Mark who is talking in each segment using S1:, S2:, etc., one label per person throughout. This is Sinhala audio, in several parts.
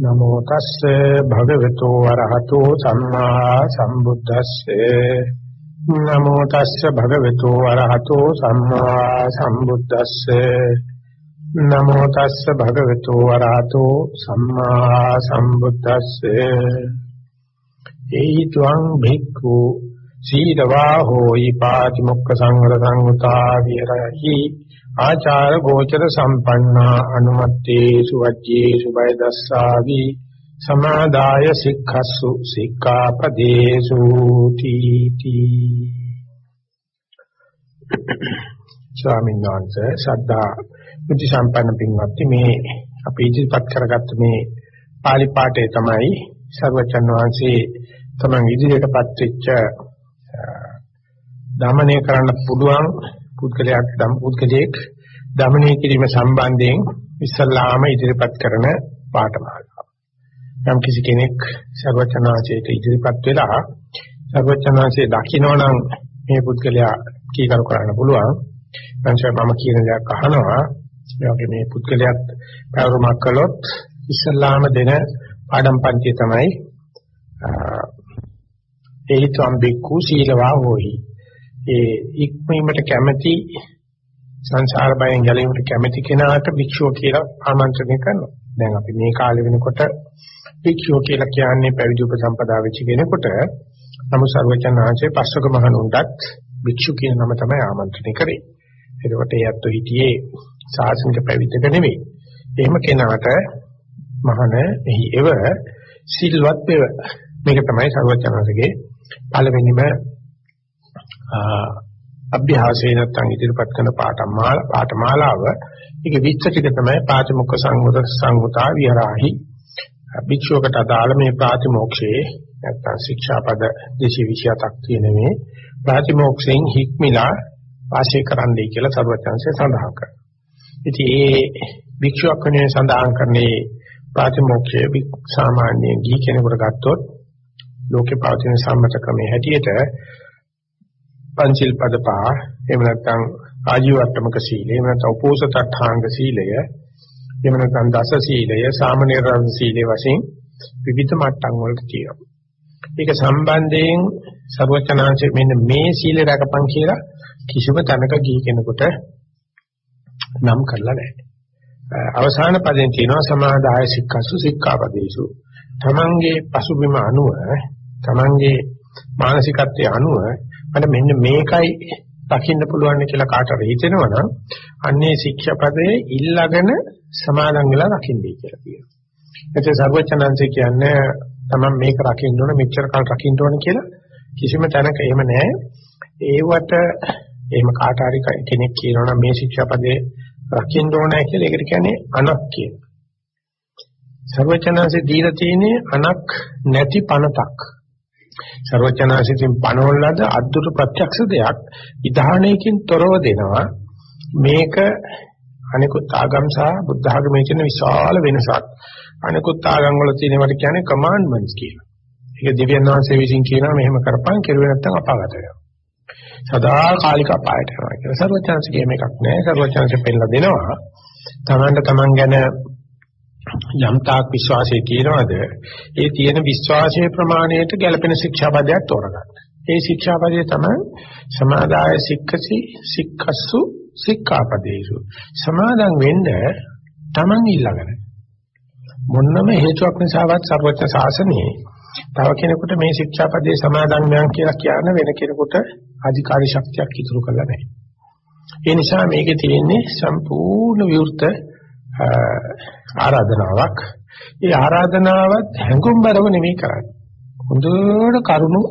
S1: නමෝ තස්සේ භගවතු වරහතෝ සම්මා සම්බුද්දස්සේ. නමෝ තස්සේ භගවතු වරහතෝ සම්මා සම්බුද්දස්සේ. නමෝ තස්සේ භගවතු වරහතෝ සම්මා සම්බුද්දස්සේ. ඒහි ත්වං භික්ඛු සීලවා හෝයි පාතිමුක්ඛ සංවර සංගතා විරහි ආචාර ගෝචර සම්පන්නා අනුමත්තේසු වච්චේසු බය දස්සාවි සමාදාය සික්ඛස්සු සික්ඛාපදේසු තීති ස්වාමීන් වහන්සේ සද්ධා බුද්ධ සම්පන්න පින්වත්නි මේ අපි ඉදිරිපත් කරගත්ත මේ පාලි පාඨය තමයි සර්වචන් වහන්සේ තමන් ඉදිරියටපත් වෙච්ච දමනය කරන්න පුළුවන් පුද්ගලයාට දම් පුද්ගලයෙක් দমনය කිරීම සම්බන්ධයෙන් ඉස්සල්ලාම ඉදිරිපත් කරන පාඨමාලාව. යම් කිසි කෙනෙක් සර්වචනාසයට ඉදිරිපත් වෙලා සර්වචනාසයේ දකින්නනම් මේ පුද්ගලයා කීකරු කරන්න පුළුවන්. මම කියන දේක් අහනවා. ඒ මේ පුද්ගලයාත් පැවරුමක් කළොත් ඉස්සල්ලාම දෙන පාඩම් පන්තිය තමයි ඒහිතම් බික්කු සීලවා හොයි ඒ ඉක්මීමට කැමැති සංසාර බයෙන් ගැලවීමට කැමැති කෙනාට භික්ෂුව කියලා ආමන්ත්‍රණය කරනවා. දැන් අපි මේ කාලේ වෙනකොට භික්ෂුව කියලා කියන්නේ පැවිදි උපසම්පදා වෙච්ච කෙනෙකුට නමුත් සර්වචන් ආංශයේ පස්වක මහණුන්ටත් භික්ෂු කියන නම තමයි ආමන්ත්‍රණය කරේ. එතකොට ඒ අත්තු හිටියේ සාසනික පැවිද්දක නෙවෙයි. එහෙම කෙනාට මහණ එහි එව සිල්වත් වෙව. මේක තමයි සර්වචනසගේ පළවෙනිම අභ්‍යාසයේ නැත්තම් ඉදිරිපත් කරන පාඨමාලා පාඨමාලාව ඒක විස්තර ටික තමයි පාතිමොක්ඛ සංවත සංවතා විහරාහි භික්ෂුවකට අදාළ මේ ප්‍රාතිමෝක්ෂයේ නැත්තම් ශික්ෂාපද 227ක් තියෙන මේ ප්‍රාතිමෝක්ෂයෙන් හික්මිලා වාසය කරන්නයි කියලා සර්වචන්සේ සඳහන් කරනවා. ඉතින් ඒ භික්ෂුවක් වෙනේ සඳහන් කරන්නේ ප්‍රාතිමෝක්ෂයේ සාමාන්‍ය ගිහි කෙනෙකුට ගත්තොත් ලෝකේ පවතින සම්මත ක්‍රමයේ හැටියට පංචිල් පද පහ එහෙම නැත්නම් ආජීවට්ටමක සීලය එහෙම නැත්නම් උපෝසතඨාංග සීලය එහෙම නැත්නම් දස සීලය සාමනීර සීලය වශයෙන් විවිධ මට්ටම් වලට තියෙනවා. ඒක සම්බන්ධයෙන් ਸਰවචනාංශයේ මෙන්න මේ සීලය රැකපන් කියලා කිසිම තැනක ගිහි කෙනෙකුට නම් කරලා නැහැ. අවසාන පදයෙන් තියෙනවා සමාදාය සික්ඛසු සික්ඛාපදේසු. තමන්ගේ පසුබිම අනුව තමන්ගේ මානසිකත්වයේ අනුව මට මෙන්න මේකයි දකින්න පුළුවන් කියලා කාටද හිතෙනවා නම් අන්නේ ශික්ෂාපදයේ ඉල්ලගෙන සමාදන් වෙලා රකින්නයි කියලා කියනවා. එතකොට සර්වචනංශය කියන්නේ තමන් මේක රකින්න ඕන මෙච්චර කල් රකින්න ඕන කියලා කිසිම තැනක එහෙම නැහැ. ඒවට එහෙම කාට හරි කෙනෙක් කියනවා නම් මේ ශික්ෂාපදේ රකින්න ඕනයි කියලා ඒකට කියන්නේ අනක් කියන. සර්වචනංශේ දීලා තියෙන්නේ අනක් නැති පනතක්. ਸਰවඥාසිතින් පනවලද අද්දුට ප්‍රත්‍යක්ෂ දෙයක් විධානයකින් තොරව දෙනවා මේක අනිකුත් ආගම් සහ බුද්ධ ආගමේ තියෙන විශාල වෙනසක් අනිකුත් ආගම් වල තියෙනවට කියන්නේ කමාන්ඩ්මන්ට්ස් කියලා. ඒක දිව්‍යන් වහන්සේ විසින් කියනවා මෙහෙම කරපන් කෙරුවේ නැත්නම් අපාගත වෙනවා. සදා කාලික අපායට යනවා කියලා. සර්වඥාන්සේ මේකක් නෑ. සර්වඥාන්සේ පෙන්නලා දෙනවා. තමන්ට තමන් ගැන යම් තාක් විශ්වාසයේ තියනවාද ඒ තියෙන විශ්වාසයේ ප්‍රමාණයට ගැළපෙන ශික්ෂාපදයක් තෝරගන්න. ඒ ශික්ෂාපදයේ තමයි සමාදාය සික්කසි සික්කස්සු සික්ඛාපදේසු. සමාදන් වෙන්න Taman ඊළඟන. මොන්නම හේතුවක් නිසාවත් සර්වඥ ශාසනයේ තව කෙනෙකුට මේ ශික්ෂාපදේ සමාදන් වෙනවා කියලා කියන වෙන කෙනෙකුට අධිකාරී ශක්තියක් ඉතුරු කරලා නැහැ. ඒ නිසා මේකේ තියෙන්නේ සම්පූර්ණ විවෘත ආරාධනාවක්. ඒ ආරාධනාවත් හැඟුම්බරව නෙමෙයි කරන්නේ. හොඳට කරුණු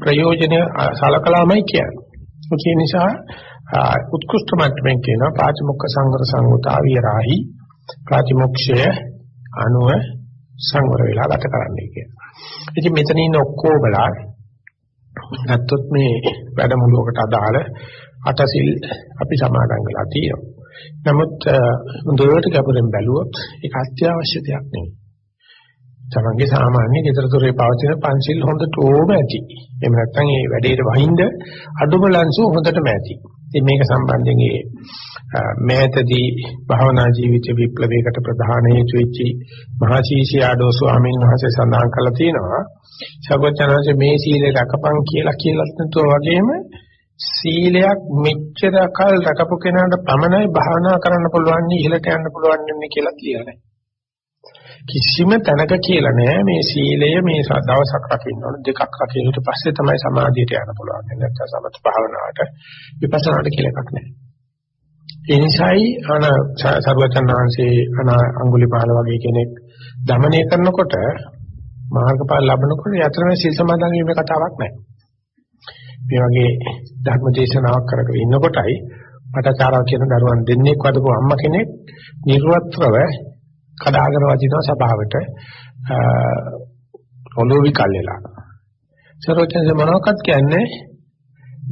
S1: ප්‍රයෝජන සලකලාමයි කියන්නේ. ඒ නිසා උත්කෘෂ්ඨ මට්ටමින් කියන පාචමුක්ඛ සංවර සංගතා විරාහි ප්‍රතිමොක්ෂය අනුව සංවර වෙලා ගත කරන්නයි කියන්නේ. ඉතින් මෙතන ඉන්න ඔක්කොමලා ගත්තොත් මේ වැඩමුළුවකට අදාළ අටසිල් අපි සමාදන් වෙලා තියෙනවා. නමුත් හොඳට ගැඹුරින් බැලුවොත් ඒක අත්‍යවශ්‍ය දෙයක් නෙවෙයි. තමන්ගේ සාමාන්‍ය ගෙදර දොරේ පවතින පන්සිල් හොඳට ඕම ඇති. එහෙම නැත්නම් ඒ වැඩේට වහින්ද අඩුම ලංසු හොඳටම ඇති. ඉතින් මේක සම්බන්ධයෙන් ඒ මෑතදී භවනා ජීවිත විප්ලවයකට ප්‍රධාන හේතු වෙච්චි මහසීසියාඩෝ ස්වාමීන් වහන්සේ සඳහන් කළා තියෙනවා සර්වඥාන්සේ මේ සීලය රකපන් කියලා කියලාත් නැතුව වගේම සීලයක් මෙච්චර කල් රකපු කෙනාට පමණයි භාවනා කරන්න පුළුවන් ඉහළට යන්න පුළුවන් වෙන්නේ කියලා කියන්නේ. කිසිම තැනක කියලා නෑ මේ සීලය මේ දවසක් රකින්න ඕන දෙකක් රකින්න ඊට පස්සේ තමයි සමාධියට යන්න පුළුවන්. නැත්නම් සමථ භාවනාවට විපස්සනාට කියලා එකක් නෑ. ඒ නිසායි අන සර්වචන්නාංශේ අන අඟුලිමාල වගේ කෙනෙක් দমনය කරනකොට මාර්ගඵල ලබනකොට යතර මේ සීල සමාදන් වීමේ කතාවක් නෑ. මේ වගේ ධර්ම දේශනාවක් කරගෙන ඉන්නකොටයි පටචාරා කියන දරුවන් දෙන්නෙක් වදපු අම්මා කෙනෙක් නිර්වත්‍රව කඩාගෙන වදිනවා සභාවට ඔලෝ විකල්ලලා. සරෝජන මොනවක්වත් කියන්නේ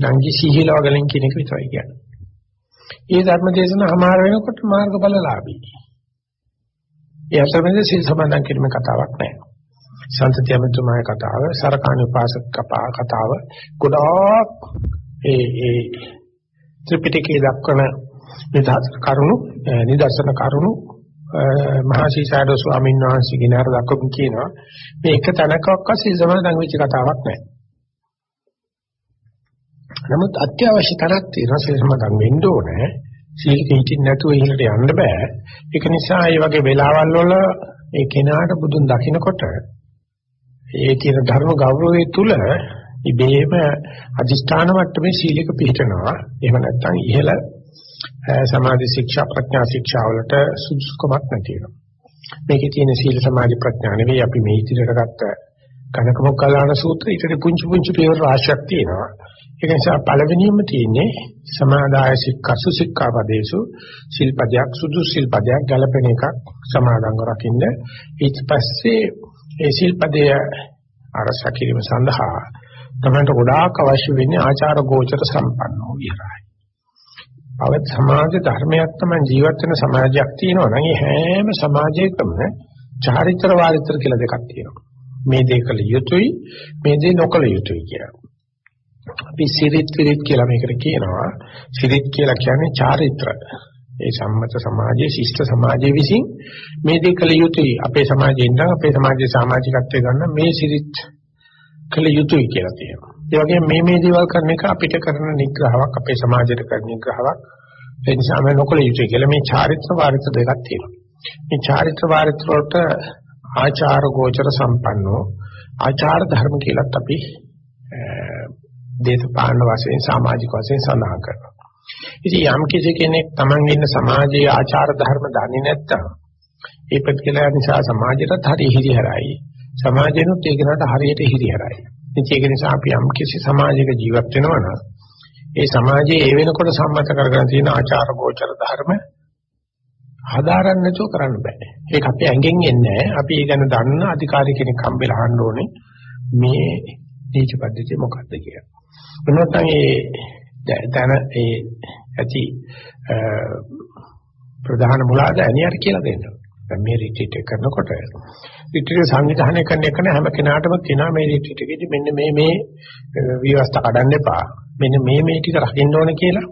S1: නංගි සීහිලව ගලෙන් කියන එක විතරයි කියන්නේ. ඒ ධර්ම දේශන හමාර වෙනකොට මාර්ගඵලලාභී. ඒ අතරමැද සිල් සමාදන් කිරීමේ කතාවක් නැහැ. සන්තති අමතුමාගේ කතාව, සරකාණි උපාසක කතාව ගොඩාක් ඒ ඒ ත්‍රිපිටකයේ දක්වන නිදර්ශන කරුණු නිදර්ශන කරුණු මහා ශීසාරද ස්වාමීන් වහන්සේගේ නතර දක්වපු කියනවා මේ එක තැනකවත් සිල් සමාදන් වෙච්ච කතාවක් නැහැ. නමුත් අත්‍යවශ්‍ය තරක් තියෙනවා සිල් සමාදන් වෙන්න ඕනේ. සීල කිංචින් නැතුව ඉහළට යන්න බෑ. ඒක නිසා මේ වගේ වෙලාවල් වල ඒ කෙනාට බුදුන් දකින්නකොට ඒ කියන ධර්ම ගෞරවයේ තුල ඉබේම අදිෂ්ඨාන මට්ටමේ සීලක පිළිටනවා. එහෙම නැත්නම් ඉහළ සමාධි ශික්ෂා ප්‍රඥා ශික්ෂා වලට සුදුසුකමක් නැති වෙනවා. මේකේ තියෙන සීල සමාධි ප්‍රඥා නෙවෙයි අපි මේ ඉදිරියට ගත්ත කනකමොක්කලාන සූත්‍රය ඊට පුංචි පුංචි පියවර රාශියක් තියෙනවා. ඒක නිසා පළවෙනියම තියෙන්නේ සමාදාය සික්කසු සික්ඛාපදේසු සිල්පදයක් සුදු සිල්පදයක් ගැලපෙන එකක් සමාදන්ව රකින්න. ඊට පස්සේ ඒ සිල්පදය අරසා කිරීම සඳහා තමයි ගොඩාක් අවශ්‍ය වෙන්නේ ආචාර ගෝචර සම්පන්නෝ විහරයි. අවත් සමාජ ධර්මයක් තමයි ජීවත් වෙන සමාජයක් තියෙනවා නම් ඒ හැම සමාජයකම චාරිත්‍ර වාරිත්‍ර කියලා දෙකක් තියෙනවා. මේ දේ කළ යුතුයි මේ දේ නොකළ යුතුයි කියලා. අපි සිරිත් විරිත් කියලා මේකට කියනවා. සිරිත් කියලා කියන්නේ චාරිත්‍ර. ඒ සම්මත සමාජයේ ශිෂ්ට සමාජයේ විසින් මේ දේ කළ යුතුයි. අපේ සමාජයේ ඉඳන් අපේ සමාජයේ සමාජිකත්වයේ ගන්න මේ සිරිත් කළ යුතුයි කියලා තියෙනවා. ඒ වගේම මේ මේ දේවල් කරන එක අපිට කරන නිග්‍රහාවක් අපේ සමාජයට කරන නිග්‍රහාවක්. ඒ නිසා මේ නොකළ යුතුයි කියලා මේ චාරිත්‍ර වාරිත්‍ර දෙකක් තියෙනවා. මේ චාරිත්‍ර වාරිත්‍ර වලට ආචාර ගෝචර සම්පන්නෝ ආචාර ධර්ම කියලත් අපි දේශපාලන වශයෙන් සමාජික වශයෙන් සඳහන් කරනවා. ඉතින් යම් කිසි කෙනෙක් Taman ඉන්න සමාජයේ ආචාර ධර්ම දන්නේ නැත්නම් ඒ ප්‍රතිකලා නිසා සමාජයටත් හරි හිරිහැරයි. සමාජෙනුත් ඒක නට හරියට හිරිහැරයි. ඉතින් ඒක නිසා අපි යම් කිසි සමාජයක ජීවත් වෙනවා නම් ඒ සමාජයේ ඒ වෙනකොට සම්මත කරගෙන තියෙන ආචාර ගෝචර ධර්ම හදාරන්න නැතුව කරන්න බෑ. ඒක අපේ ඇඟෙන් එන්නේ අපි ඒ ගැන දන්න අධිකාරී කෙනෙක් හම්බෙලා අහන්න ඕනේ මේ නීති පද්ධතිය මොකක්ද කියලා. එනොත්නම් ඒ දැන ඒ ඇති ප්‍රධාන මුලාද ඇනියට කියලා දෙන්න. දැන් මේ රිට්‍රීට් එක කරනකොට රිට්‍රීට් සංවිධානය කරන එක හැම කෙනාටම කියනවා මේ රිට්‍රීට් එකේදී මෙන්න මේ මේ විවස්ථා කඩන්න එපා. මෙන්න මේ මේ ටික රකින්න ඕනේ කියලා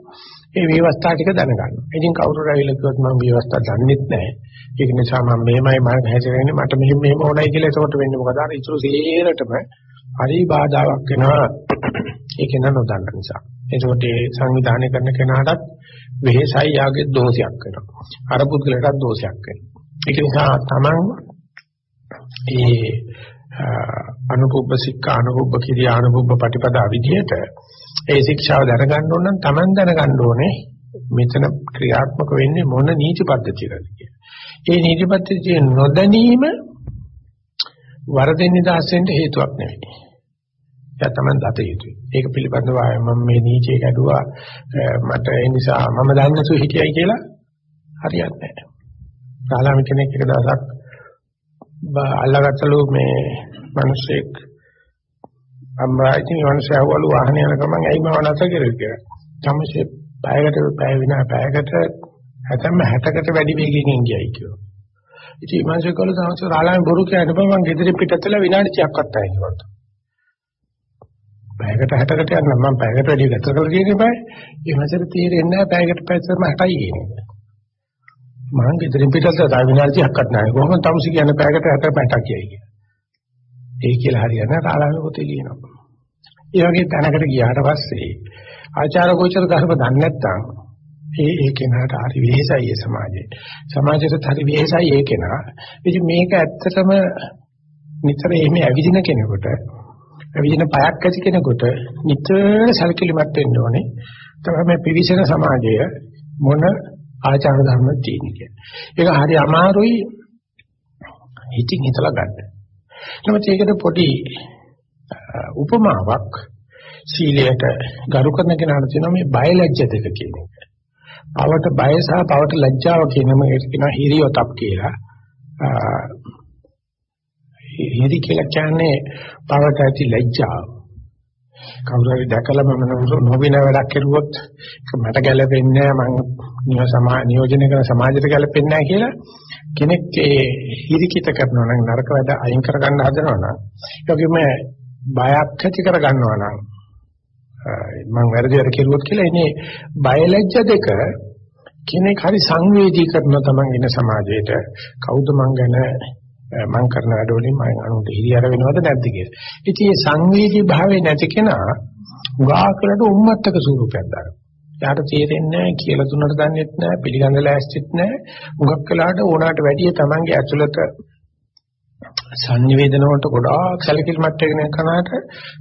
S1: ඒ විවස්ථා ටික දැනගන්න. ඉතින් කවුරු රැවිල කිව්වොත් මම විවස්ථා දන්නෙත් නැහැ. ඒක නිසා මම මෙහෙමයි මම හැසිරෙන්නේ මට මෙහෙම මෙහෙම ඕනයි කියලා ඒකට වෙන්නේ මොකද? අර ඉතුරු සේරටම හරි බාධාවක් වෙනවා. ඒක නෑ නොදන්න නිසා. ඒකට ඒ සංවිධානය කරන කෙනාටත් වෙහෙසයි යාගේ දෝෂයක් වෙනවා. අර පුද්ගලයාටත් දෝෂයක් වෙනවා. ඒක නිසා තමන් ඒ අනුපුබ්බ සික්ඛා අනුපුබ්බ කිරියා අනුපුබ්බ ප්‍රතිපදා විදියට ඒ ශික්ෂාව දැනගන්න ඕන නම් තමන් දැනගන්න ඕනේ මෙතන ක්‍රියාත්මක වෙන්නේ මොන නීති පද්ධතියකද කියලා. ඒ නීති පද්ධතිය නොදැනීම වරදින් නිදහසෙන්න හේතුවක් නෙවෙයි. එයා තමයි දත යුතුයි. ඒක පිළිබඳව මම මේ නීතිය ගැඩුවා මට ඒ නිසා මම දන්නේ නැතුව හිටියයි කියලා හරියන්නේ නැහැ. සාලාම කෙනෙක් එක දවසක් අල්ලගත්තලු මේ මිනිස්සෙක් අම්රායිතින් මිනිස්සු ඇහුවලු වාහනේ යන ගමන් ඇයි මම නැත කියලා කියලා. සම්මසේ පැයකට පැය විනා පැයකට හැතැම්ම 60කට වැඩි වේගකින් ගියයි කියලා. ඉතින් මිනිස්සු කවල තමයි සාලාම බොරු කියන්නේ බෑ මං ගෙදරින් පිටතලා විනාඩි 30ක්වත් ආයි කිව්වා. පැයකට 60කට යන්න මම පැයකට වැඩි ගත කරලා තියෙන්නේ බෑ. ඒ මාසෙට තීරෙන්නේ නැහැ පැයකට පැයකටම 60යි කියන්නේ. මම ගෙදරින් පිටට තව විනාඩි 30ක්වත් නැහැ. කොහොමද තමුසි කියන්නේ පැයකට 60 පැටක් කියයි කියන්නේ. ඒ කියලා හරියන්නේ රාලාවේ පොතේ ලියනවා. ඒ වගේ තැනකට ගියාට පස්සේ ආචාර ගෝචර ධර්ම දන්නේ නැත්නම් ඒ ඒ කෙනාට හරි වෙහෙසයි ඒ සමාජයේ. සමාජයට හරි වෙහෙසයි ඒ කෙනා. ඉතින් මේක ඇත්තටම නිතර එහෙම ඇවිදින කෙනෙකුට ඇවිදින පයක් ඇති කෙනෙකුට නිතර සැලකිලිමත් වෙන්න ඕනේ. තමයි මේ පිවිසෙන සමාජය මොන ආචාර ධර්ම තියෙන්නේ. ඒක හරි අමාරුයි හිතින් හිතලා ගන්න. නමුත් ඒකට පොඩි උපමාවක් සීලයට ගරු කරන කෙනාට තියෙනවා මේ බයලජ්‍ය දෙක කියන එක. පවට බය සහ පවට ලැජ්ජාව කියන මේක කියනවා හිරියොතක් කියලා. හිරි කියලා කියන්නේ පවට ඇති ලැජ්ජාව. කවුරු හරි දැකලා මම නොවින වැඩක් කරුවොත් මට ගැළපෙන්නේ නැහැ මම සමා නියෝජනය කරන සමාජයට ගැළපෙන්නේ නැහැ කියලා කෙනෙක් ඒ හිරිකිත කරනවා නම් නරක වැඩ අයින් කරගන්න හදනවා නම් ඒ වගේම බයක් ඇති කරගන්නවා නම් මම වැරදි වැඩ කෙරුවොත් කියලා ඉන්නේ බයලජ්‍ය දෙක කෙනෙක් හරි සංවේදී කරන තමන් ඉන්න සමාජයට කවුද මං ගැන මං කරන වැඩ වලින් මම අනුන්ට හිරියර වෙනවද නැද්ද කියලා. ඉතින් මේ සංවේදී භාවයේ නැති කෙනා උගාකලට උම්මත්තක ස්වරූපයක් දානවා. යාට තේරෙන්නේ නැහැ කියලා දුන්නට දන්නෙත් නැහැ පිළිගන්න ලෑස්තිත් නැහැ. උගක් කළාට ඕනාට වැඩිය තමන්ගේ ඇතුළත සංනිවේදන වලට ගොඩාක් සැලකිලිමත් වෙන කෙනාට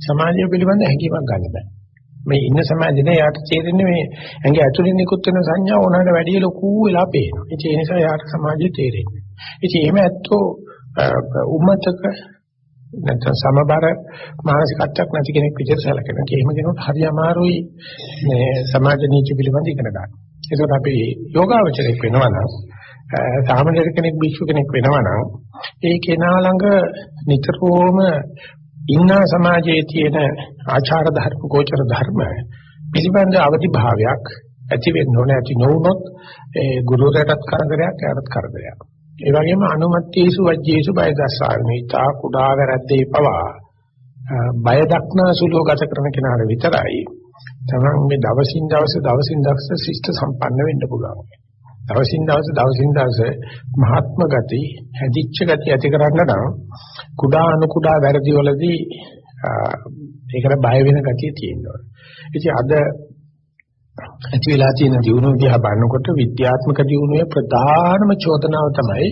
S1: සමාජය පිළිබඳ හැඟීමක් ගන්න බෑ. මේ ඉන්න සමාජයේ යාට තේරෙන්නේ මේ ඇඟ ඇතුලෙන් නිකුත් වෙන සංඥා ඕනකට වැඩිය ලොකු වෙලා පේනවා. ඒ නිසා යාට සමාජය තේරෙන්නේ. ඉතින් එහෙම ඇත්තෝ උම්මතක නැත්නම් සමබර මානසිකත්වයක් නැති කෙනෙක් විදිහට සැලකෙනවා. එහෙම කෙනෙකුට හරි අමාරුයි මේ සමාජ නීති පිළිබඳ ඉගෙන ගන්න. ඒකට අපි යෝගාවචරයක් වෙනවා නම් සාමාන්‍ය කෙනෙක් භික්ෂු කෙනෙක් වෙනවා නම් ඒ කෙනා ළඟ නිතරම ඉන්න සමාජයේ තියෙන ආචාර ධර්ම ගෝචර ධර්ම පිළිබඳ අවදි භාවයක් ඇති වෙන්න ඕනේ ඇති නොවුනොත් ඒ ගුරුවරයාටත් කරදරයක් එයාටත් කරදරයක්. ඒ වගේම අනුමත්තේසු වජ්ජේසු බය දස්සාමි තා කුඩා වැරද්දේ පවා බය දක්නා සුළු ගත කරන කෙනාට විතරයි තමන් මේ දවසින් දවස දවසින් දවස ශිෂ්ට සම්පන්න වෙන්න පුළුවන්. දවසින් දවස දවසින් දවස මහත්ම ගති හැදිච්ච ගති ඇති කරන්න නම් කුඩා අනු කුඩා වැරදි වලදී ඒකට බය වෙන ගතිය තියෙනවා. ඉතින් අද ඇති වෙලා තියෙන දියුණුව දිහා බලනකොට විද්‍යාත්මක දියුණුවේ ප්‍රධානම චෝදනාව තමයි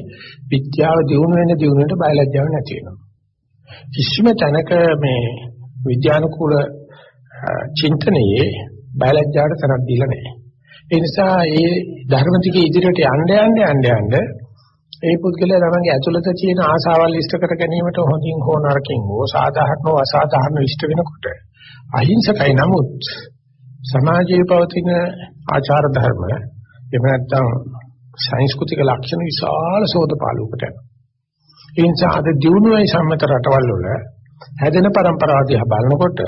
S1: විද්‍යාව දියුණු වෙන දියුණුවට බයලජ්ජාව නැති වෙනවා. කිසිම තැනක මේ විද්‍යානුකූල චින්තනයේ බයලජ්ජාවට තරක් දීලා නැහැ. ඒ නිසා ඒ ධර්ම ටික ඉදිරියට යන්න යන්න යන්න යන්න ඒ පුද්ගලයා තමන්ගේ ඇතුළත තියෙන ආසාවල් ඉෂ්ට කර ගැනීමට හොඳින් හෝ නරකින් හෝ සාධාරණව අසාධාරණව ඉෂ්ට වෙනකොට අහිංසකයි නමුත් සමාජයේ පවතින ආචාර ධර්ම එහෙම නැත්නම් සංස්කෘතික ලක්ෂණ විශාල සෝදපාලුවකට යනවා. ඒ නිසා අද දිනුවයි සම්මත රටවල් වල හැදෙන પરම්පරාව දිහා බලනකොට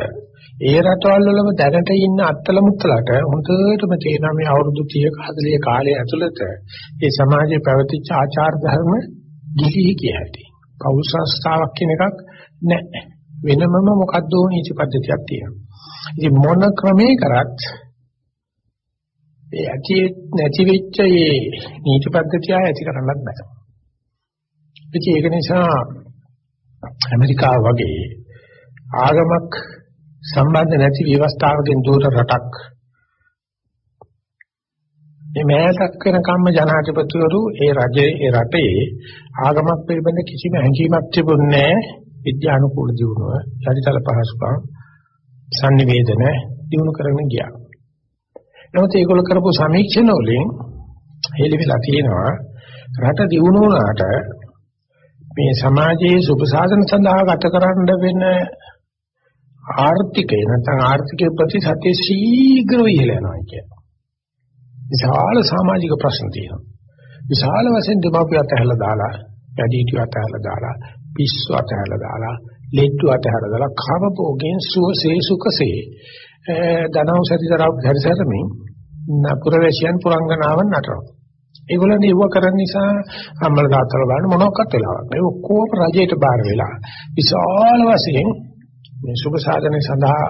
S1: ඒ රටවල් වලම දැනට ඉන්න අත්තල මුත්තලට හොඳටම තේරෙනවා මේ අවුරුදු 30ක 40 කාලය ඇතුළත ඒ සමාජයේ පැවතිච්ච ආචාර ධර්ම ගිලී කියහැටි. පෞල් සංස්ථාවක් කියන එකක් නැහැ. වෙනමම මොකද්ද නීති පද්ධතියක් තියෙනවා. ඉතින් මොන ක්‍රමේ කරත් ඒ ඇති නැති වෙච්ච මේ නීති පද්ධතිය ඇති කරන්නත් බෑ. ඉතින් ඒක නිසා ඇමරිකාව වගේ ආගමක් සම්බන්ධ නැති ව්‍යවස්ථාවකින් දුර රටක් මේ මෑතක් වෙන කම්ම ජනාධිපතිවරු ඒ රජේ ඒ රටේ ආගමක් පිළිබඳ කිසිම හැඟීමක් තිබුණේ විද්‍යානුකූල දියුණුව යටිතල පහසුකම් sannivedana දිනු කරගෙන ගියා. නමුත් ඒගොල්ලෝ කරපු සමීක්ෂණ වලින් හෙළි වෙලා තියෙනවා රට දිනු වුණාට මේ සමාජයේ සුභ සාධන සඳහා ගත කරන්න වෙන ආර්ථිකය නැත්නම් ආර්ථිකයේ ප්‍රතිශතය ශීඝ්‍රව ඉහළ යනවා කියනවා. විශාල සමාජික ප්‍රශ්න තියෙනවා. විශාල වශයෙන් දෙමාපිය අතහැරලා දාලා, වැඩිහිටියෝ අතහැරලා දාලා, පිස්සු අතහැරලා දාලා, ලෙඩ්ඩු අතහැරලා දාලා කවපෝගෙන් සුවසේ සුඛසේ ධනවසතිතරව පරිසරමින් පුරවැසියන් පුරංගනාවන් නටනවා. ඒගොල්ලන් ඒව කරන නිසා අම්මලා තාත්තලා බලන්න මොනවක්වත් වෙලාවක් නෑ. ඔක්කොම රජයට බාර වෙලා. විශාල වශයෙන් මේ සුභ සාධනය සඳහා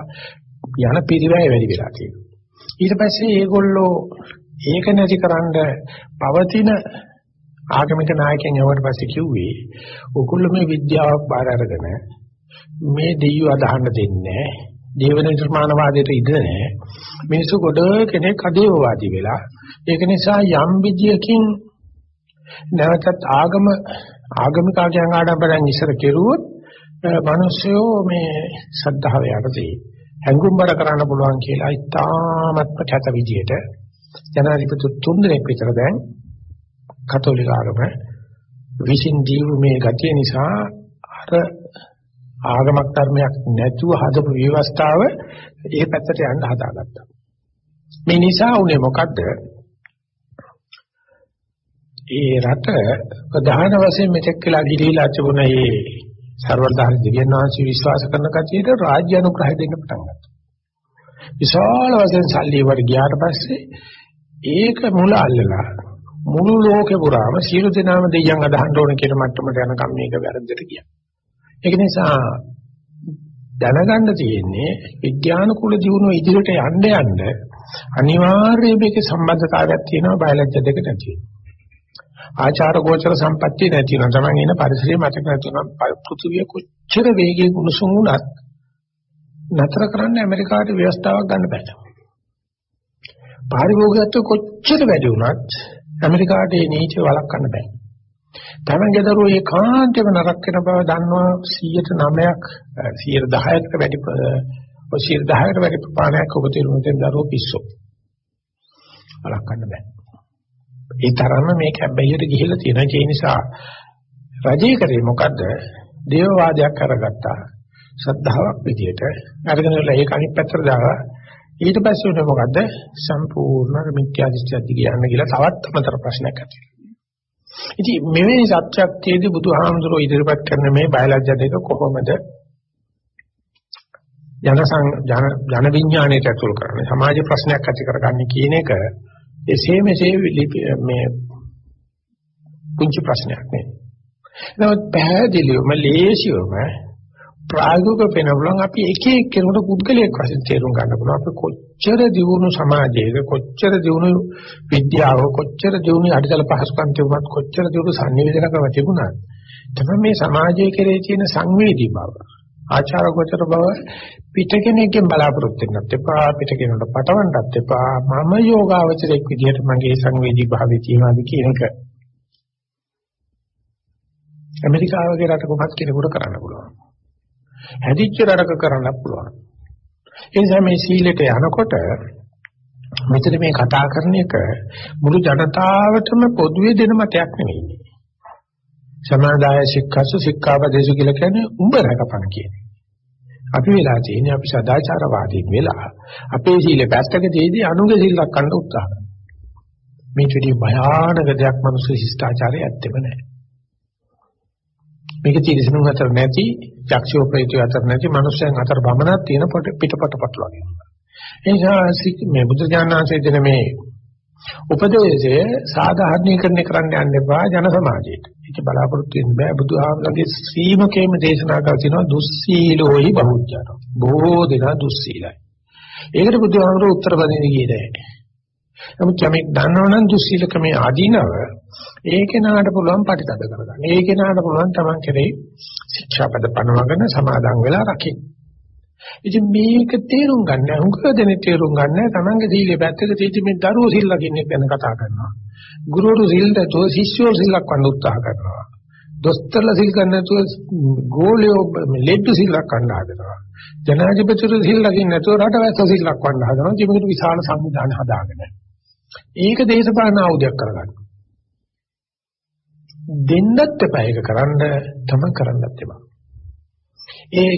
S1: යන පිරිවැය වැඩි වෙලා තියෙනවා. ඊට පස්සේ ඒගොල්ලෝ ඒක නැතිකරන්න පවතින ආගමික 나යකයන් යවට පස්සේ කිව්වේ ඔගොල්ලෝ මේ විද්‍යාවක් බාර අරගෙන මේ දෙයියෝ අදහන්න දෙන්නේ දේව නිර්මාණවාදයට ඉඩ නැහැ. මිනිස්සු ගොඩ කෙනෙක් අදේවවාදී වෙලා ඒක නිසා යම් විදියකින් නැවතත් ආගම ආගමිකයන් ආඩම්බරෙන් ඉස්සර කෙරුවොත් මිනිස්සුયો මේ සද්ධාව යටතේ හැඟුම්බර කරන්න පුළුවන් කියලා ඉතාමත්ම කැත විදියට ජනාධිපති තුන් දෙනෙක් විතර දැන් කතෝලික ආගම විසින් ජීව මේ ගතිය නිසා අර ආගමක් ධර්මයක් නැතුව හදපු විවස්ථාව ඒ පැත්තට යන්න හදාගත්තා. මේ නිසා උනේ මොකද්ද? ඒ රට ප්‍රධාන වශයෙන් මෙතෙක් කියලා ගිලිලා තිබුණ මේ සර්වදාන දිව්‍යන් වහන්සේ විශ්වාස කරන කතියට රාජ්‍ය අනුග්‍රහය දෙන්න පටන් ගත්තා. විශාල වශයෙන් සල්ලි වල ගියාට පස්සේ ඒක මුල අල්ලලා මුළු ලෝකේ පුරාම සියලු දෙනාම දෙයියන් අදහන්න ඕන කියන මට්ටමට යනකම් මේක වැරද්දට ගියා. ඒක නිසා දැනගන්න තියෙන්නේ විද්‍යානුකූල ජීවන ඉදිරියට යන්න යන්න අනිවාර්යයෙන් මේකේ සම්බන්ධතාවයක් තියෙනවා බයලජ්‍ය දෙක නැති. ආචාර ගෝචර සම්පත්තිය නැති වෙනවා. තමන් ඉන්න පරිසරයේ මතක නැතුණා පෘථිවිය කොච්චර වේගයෙන් උණුසුම් වුණත් නතර කරන්න ඇමරිකාවේ ව්‍යවස්ථාවක් ගන්න බෑ. පාරිභෝගිකත්ව කොච්චර වැඩි වුණත් ඇමරිකාවට මේ නීතිය වළක්වන්න බෑ. තමන්ගේ දරුවෝ ඒකාන්තයෙන්ම නරක වෙන බව දන්නවා 109ක් 110කට වැඩි 110කට වැඩි ප්‍රමාණයක් ඔබ තේරුම් දරුවෝ පිස්සෝ. වළක්වන්න බෑ. ඒ තරම්ම මේක හැබැයිට ගිහිල්ලා තියෙන ඒ නිසා රජේ කරේ මොකද්ද? දේවවාදයක් කරගත්තා. ශ්‍රද්ධාවක් විදියට අරගෙන ඉල ඒක අනිත් පැත්තට දාලා ඊට පස්සේ උනේ මොකද්ද? සම්පූර්ණ මිත්‍යා දෘෂ්ටියක් දිගේ යන්න කියලා තවත් අමතර ප්‍රශ්නයක් ඇති ඉතින් මෙවැනි සත්‍යක්තියේදී බුදුහාමුදුරුවෝ ඉදිරිපත් කරන මේ බයලජ්‍ය දෙක කොහොමද ජන ජන ජන විඥාණයට ඇතුල් කරන්නේ සමාජ ප්‍රශ්නයක් ඇති කරගන්නේ කියන එක එසේ මෙසේ මේ පුංචි ප්‍රශ්නයක් නෙවෙයි. නමුත් පැහැදිලිවම ලේසියවම ප්‍රායෝගික වෙනවලන් අපි එක එක්කෙනෙකුට පුද්ගලයෙක් වශයෙන් තේරුම් ගන්න පුළුවන්. අපි කොච්චර දියුණු සමාජයක කොච්චර දියුණු විද්‍යාව කොච්චර දියුණු අඩදල පහසුකම් තිබුණත් කොච්චර දියුණු සංනිවේදනකම තිබුණත් තමයි මේ සමාජයේ කෙරේ තියෙන සංවේදී බව ආචාර ගෝචර බව පිට කෙනෙක්ගෙන් බලාපොරොත්තු වෙන්නත් එපා පිට කෙනෙකුට පටවන්නත් එපා. මම යෝගාවචරයක් විදිහට මගේ සංවේදී භාවය තියනවාද කියන එක. ඇමරිකාව වගේ රටක මොකක් කෙනෙකුට කරන්න පුළුවන්? හැදිච්ච රටක කරන්න පුළුවන් ඒ නිසා මේ සීලයට යනකොට මෙතන මේ කතා කරන එක මුළු ජනතාවටම පොදුවේ දෙන මතයක් නෙවෙයි සමාදාය ශික්ෂාසු ශික්ෂාපදේශ කියලා කියන්නේ උඹ රකපන කියන්නේ. අපි වෙලා තියෙන්නේ අපි සදාචාරවාදීන් වෙලා අපේ සීල පැත්තක තියදී අනුගේ සීල රැකන්න උත්සාහ කරනවා. මේ පිටි භයානක දෙයක් මනුස්ස ශිෂ්ටාචාරය ඇත්තෙම නැහැ. මේක තිරසනුන් අතර නැති, චක්ෂු ප්‍රේතය අතර නැති මනුස්සයන් අතර බමනක් තියෙන පිටපට පටලවා ගන්නවා. ඒ නිසා මේ බුද්ධ ඥානanse දෙන මේ උපදේශය සාධාරණීකරණය කරන්න යන්න එපා ජන සමාජයට. ඒක බලාපොරොත්තු වෙන්න බෑ බුදුහාමුදුරගේ ශ්‍රීමකේම දේශනා කර තිනවා දුස්සීලෝහි බහුජන. බොහෝ දෙනා දුස්සීලයි. ඒකට බුදුහාමුදුර උත්තර බඳින්න ගියේ නැහැ. නමුත් යමෙක් දන්නවනම් දුස්සීලකමේ ආදීනව ඒකේ නාට පුළුවන් ප්‍රතිතද කරගන්න. ඒකේ නාට පුළුවන් Taman කෙරේ ශික්ෂාපද පනවගෙන සමාදන් වෙලා රකින්න. ඉතින් මේක තේරුම් ගන්න හුඟ දෙනෙක් තේරුම් ගන්න තමන්ගේ සීලේ පැත්තක තියෙච්ච මේ දරුවෝ සිල් ලකින්න ගැන කතා කරනවා. ගුරුවරු සිල් දැතෝ ශිෂ්‍යෝ සිල් ලක්වන්න උත්සාහ කරනවා. දොස්තරලා සිල් ගන්න නැතුව ගෝලියෝ ලෙඩ්ඩු සිල් ලක්වන්න හදනවා. ජනාධිපතිතුරු සිල් ලකින්න නැතුව රටවැස්ස සිල් ලක්වන්න හදනවා. ජීවිත විශාල සංවිධාන හදාගෙන. ඒක දේශපාලන ආයුධයක් කරගන්න. දෙන්නත් එපා ඒක කරන්න තමයි කරන්නත් එපා. ඒ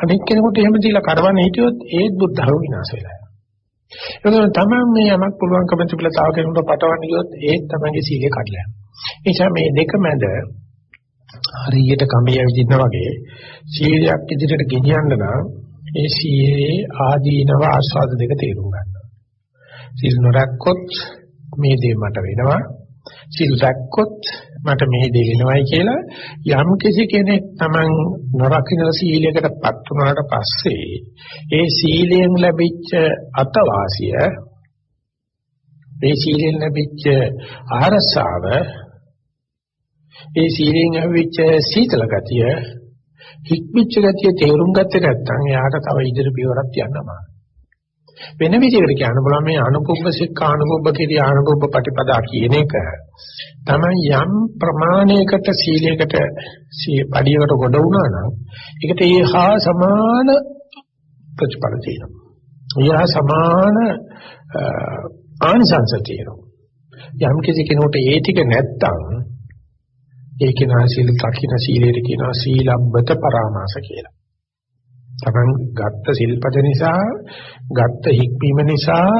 S1: අනික් කෙනෙකුට එහෙම දීලා කරවන්න හිටියොත් ඒත් බුද්ධ ධර්ම විනාශ වෙලා යනවා. ඒක තමයි මේ යමක් පුළුවන්කම තිබිලා තව කෙනෙකුට පටවන්න ගියොත් ඒත් තමයිගේ සීලය කඩලා යනවා. ඒ නිසා මේ දෙක මැද හරියට කඹය විදිහට වගේ සීලයක් ඉදිරියට ගෙනියන්න නම් ඒ සීලේ ආදීනව ආස්වාද දෙක තේරුම් ගන්න. සීල් නොරැක්කොත් මේ දේ මට වෙනවා. සීල් රැක්කොත් මට මේ දේ වෙනවයි කියලා යම් කිසි කෙනෙක් Taman නොරකින්න සීලයකටපත් වුණාට පස්සේ ඒ සීලයෙන් ලැබිච්ච අතවාසිය ඒ සීලයෙන් ලැබිච්ච ආරසාව ඒ සීලයෙන් ලැබිච්ච සීතල ගතිය හික්මිච්ච ගතිය තේරුම් ගත්තේ නැත්නම් එයාට තව ඉදිරි පියවරක් යන්න අමාරුයි. වෙන විදිහකට කියන්න බලන්න මේ අනුපුබ්බ සික්ඛා අනුපුබ්බ කිරිය අනුපුබ්බ ප්‍රතිපදා කියන එක තමයි යම් ප්‍රමාණයකට සීලයකට පඩියකට ගොඩ වුණා නම් ඒකට ඒහා සමාන ප්‍රතිඵල තියෙනවා. ඒහා සමාන ආනිසංස තියෙනවා. යම් කිසි කෙනෙකුට ඒ ටික නැත්තම් ඒක නා සීල තකින සීලයට කියනවා සීලබ්බත පරාමාස කියලා. තමන් ගත්ත සිල්පද නිසා, ගත්ත හික්මීම නිසා,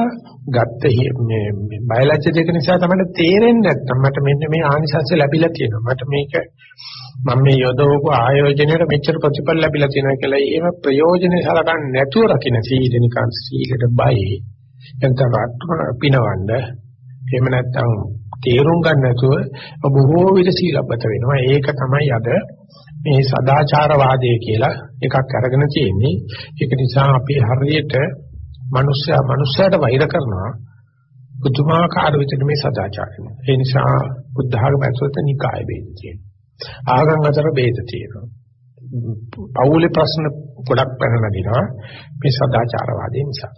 S1: ගත්ත මේ බයලජ්‍ය දෙක නිසා තමයි තේරෙන්නේ නැත්තම් මට මෙන්න මේ ආනිසංස ලැබිලා තියෙනවා. මට මේක මම මේ යොදවපු ආයෝජනයට මෙච්චර ප්‍රතිඵල ලැබිලා තියෙනවා කියලා එහෙම ප්‍රයෝජනෙ සලකන්නේ නැතුව රකින්න සීල නිකන් සීලට බයයි. එතන රත්න පිනවන්න එහෙම නැත්නම් තේරුම් ගන්න නැතුව බොහෝ විට සීලබ්බත වෙනවා. ඒක තමයි අද මේ සදාචාරවාදය කියලා එකක් අරගෙන තියෙන්නේ. ඒක නිසා අපි හරියට මිනිස්සයා මිනිස්සයාට වෛර කරනවා. පුදුමාකාර විදිහට මේ සදාචාරය. ඒ නිසා බුද්ධ ආගම ඇතුළත නිකාය ભેද තියෙනවා. ආගම් අතර ભેද තියෙනවා. පෞලේ ප්‍රශ්න ගොඩක් පැන නගිනවා මේ සදාචාරවාදය නිසා.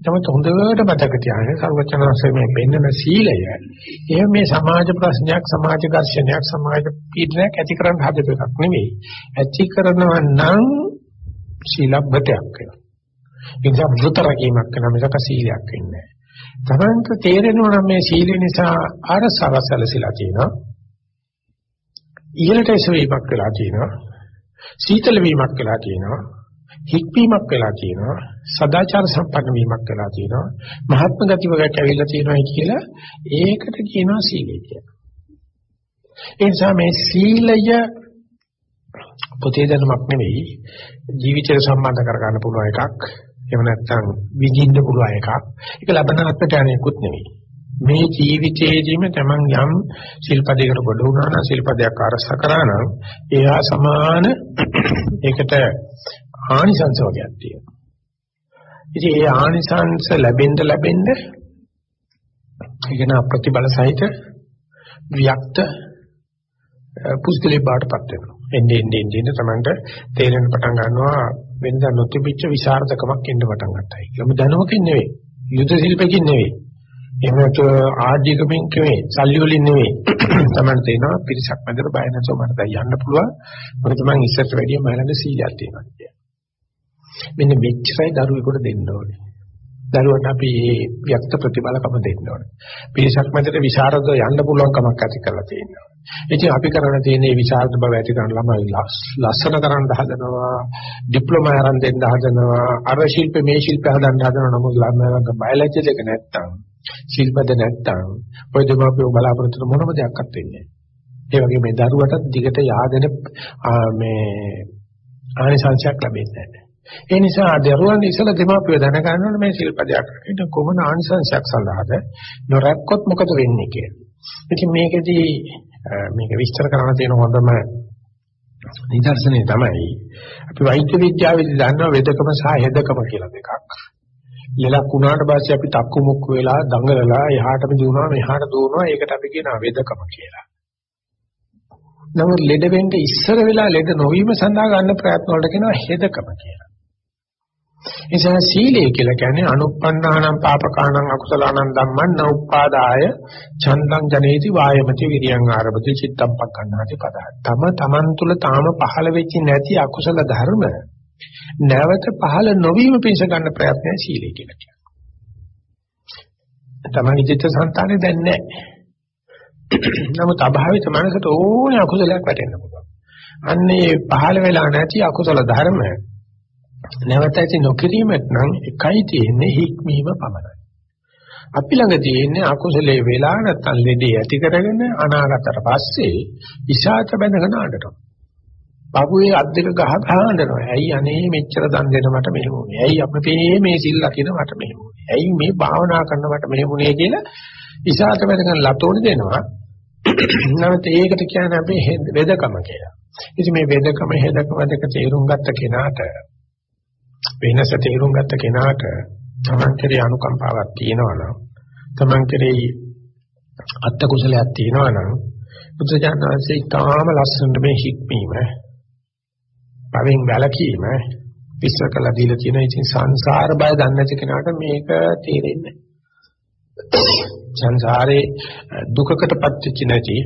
S1: තමයි හොඳට මතක තියාගන්න සර්වචනanse මේ පෙන්වන සීලය එහෙම මේ සමාජ ප්‍රශ්නයක් සමාජ ඝර්ෂණයක් සමාජ පීඩනයක් ඇති කරන්න හදපු එකක් නෙවෙයි ඇති කරනවා නම් සීලබ්බතයක් වෙනවා. ඒ නිසා වෘතරකීමක් කරන මිසක සීලයක් වෙන්නේ නැහැ. තමන්ට තේරෙනවා නම් මේ සීලය නිසා අරසවසලසිලා තියෙනවා. ඊළට එසවීමක් වෙලා තියෙනවා. සීතල වීමක් වෙලා තියෙනවා. හික්වීමක් වෙලා තියෙනවා. සදාචාර සම්පන්න වීමක් වෙලා තියෙනවා මහත්ම ගති වගේක් ඇවිල්ලා තියෙනවා කියලා ඒකට කියනවා සීලය කියලා. ඒ නිසා මේ සීලය පොතේ දැනුමක් නෙවෙයි ජීවිතයට සම්බන්ධ කරගන්න පුළුවන් එකක්. එහෙම නැත්නම් විඳින්න පුළුවන් එකක්. ඒක ලබන අත්දැකීමකුත් නෙවෙයි. මේ ජීවිතයේදීම තමන් යම් ශිල්පදයකට ගොඩ වුණා නම් ශිල්පදයක් අරස කරා නම් ඒහා සමාන ඒකට ආනිසංස වගේක් තියෙනවා. ඉතින් ඒ ආනිසංස ලැබෙන්න ලැබෙන්න ඒකන ප්‍රතිබල සහිත වික්ත පුස්තලේ බාටපත් වෙනවා. එන්නේ එන්නේ එන්නේ තමයි තේරෙන පටන් ගන්නවා වෙනදා නොතිබිච්ච විසරදකමක් එන්න පටන් ගන්නයි. ඒක දැනුමකින් නෙවෙයි. යුද ශිල්පකින් නෙවෙයි. එහෙම නැතු ආජීකමින් නෙවෙයි. සල්ලි වලින් නෙවෙයි. තමයි තේනවා පිරිසක් මැදට බය නැතුව මට දැන් යන්න පුළුවන්. මොකද මම ඉස්සරට වැඩිය මලඟ සීලයක් තියෙනවා කියන්නේ. මෙන්න මෙච්චරයි දරුවෙකුට දෙන්න ඕනේ. දරුවට අපි මේ ව්‍යක්ත ප්‍රතිබලකම දෙන්න ඕනේ. පිරිසක් මැදට විසරද යන්න පුළුවන් කමක් ඇති කරලා තියෙනවා. ඉතින් අපි කරන්න තියෙන්නේ විසරද බව ඇති කරන ළමයි ලස්සන කරන්න හදනවා, ඩිප්ලෝමා ආරම්භ දෙන්න හදනවා, අර ශිල්ප මේ ශිල්ප හදන්න හදනවා. නමුත් ළමයාගේ බයලජ්‍ය දෙක නැත්තම්, ශිල්පද නැත්තම්, ඔය දෙමාපියෝ බලාපොරොත්තු මොනම දෙයක්වත් වෙන්නේ නැහැ. ඒ වගේ මේ දරුවට දිගට yaadෙන මේ ආනිසංශයක් ලැබෙන්නේ නැහැ. ඒ නිසා දරුවන් ඉස්සලා දෙමාපිය දැනගන්න ඕනේ මේ ශිල්පදයක් රකින්න කොමන ආනිසංශයක් සඳහාද නොරැක්කොත් මොකද වෙන්නේ කියලා. ඉතින් මේකෙදී මේක විස්තර කරන්න තියෙන හොඳම නිදර්ශනය තමයි අපි වෛද්‍ය විද්‍යාවේදී දන්නවා වේදකම සහ හෙදකම කියලා දෙකක්. ලෙලක් වුණාට පස්සේ අපි තක්කු මුක්කු වෙලා දඟලලා එහාටම දුවනවා මෙහාට දුවනවා ඒකට අපි කියනවා වේදකම කියලා. නමුත් ලෙඩ වෙන්න ඉස්සර වෙලා ලෙඩ නොවීම සඳහා ගන්න ප්‍රයත්න වලට කියනවා හෙදකම කියලා. නිසා සීලය කියලා කියන්නේ අනුප්පන්නානම් පාපකානම් අකුසලානම් ධම්මං නඋප්පාදාය ඡන්දං ජනේති වායමති විරියං ආරභති චිත්තම් පක්ඛන්නාති පදහ. තම තමන් තුල තාම පහළ වෙච්ච නැති අකුසල ධර්ම නැවත පහළ නොවීම පිණිස ගන්න ප්‍රයත්නය සීලය කියලා කියනවා. තමන්ගේ චිත්ත සංතානේ දැන් නැහැ. නමුත් අභාවිත මනසට ඕනේ අකුසලයක් වැටෙන්න පුළුවන්. අන්නේ පහළ වෙලා නැති අකුසල ධර්ම නැවත ඇති නොකිරීමත් නම් එකයි තියෙන්නේ හික්මීම පමණයි. අපි ළඟ තියෙන්නේ අකුසලයේ වෙලා නැත්තම් ලෙඩේ ඇති කරගෙන අනාගතට පස්සේ ඉෂාත බැඳගෙන ආඩනවා. බබුවේ අත් දෙක ගහ ගහ අඬනවා. ඇයි අනේ මෙච්චර දන් දෙන මට මෙහෙම වුනේ? ඇයි අපේ මේ සිල් ලකින මට මෙහෙම වුනේ? ඇයි මේ භාවනා කරන මට මෙහෙම වුනේ කියලා ඉෂාත බැඳගෙන ලතෝනේ දෙනවා. නැවත ඒකට කියන්නේ අපි වෙදකම කියලා. ඉතින් මේ වෙදකම හෙදකම දෙක තේරුම් ගත්ත කෙනාට වෙනස තේරුම් ගත්ත කෙනාට තමන් කෙරේ අනුකම්පාවක් තියෙනවා නම් තමන් කෙරේ අත්ත කුසලයක් තියෙනවා නම් බුදුජානනාංශේ තාම ලස්සනට මේ හික්මීම පවෙන් වැළකීම විස්තර කළා දීලා තියෙන. ඉතින් සංසාර බය දන්නේ නැති කෙනාට මේක තේරෙන්නේ සංසාරේ දුකකටපත් වෙච්ච නැති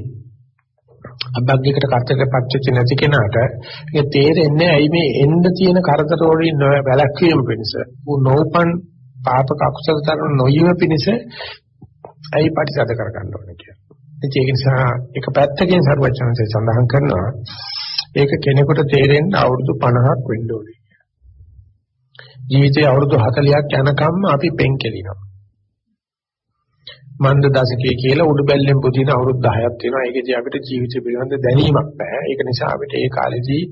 S1: අභග්ගයකට කර්තකටපත් වෙච්ච නැති කෙනාට ඒක තේරෙන්නේ ඇයි මේ එන්න තියෙන කරදර වලින් වැළැක්වීම පිණිස උනෝපන් පාපක අකුසල තරණ නොයීම පිණිස ඇයි පරිසද කරගන්න ඕනේ කියලා. ඒක නිසා එක පැත්තකින් සර්වචනසේ සඳහන් කරනවා ඒක කෙනෙකුට තේරෙන්න අවුරුදු 50ක් වෙන්න ඕනේ. ජීවිතේ අවුරුදු 40ක් යනකම් අපි පෙන් කෙලිනවා. මන්ද දශකයේ කියලා උඩු බැල්ලෙන් පුදින අවුරුදු 10ක් තියෙනවා. ඒකදී අපිට ජීවිතය පිළිබඳ දැනීමක් නැහැ. ඒක නිසා අපිට ඒ කාලෙදී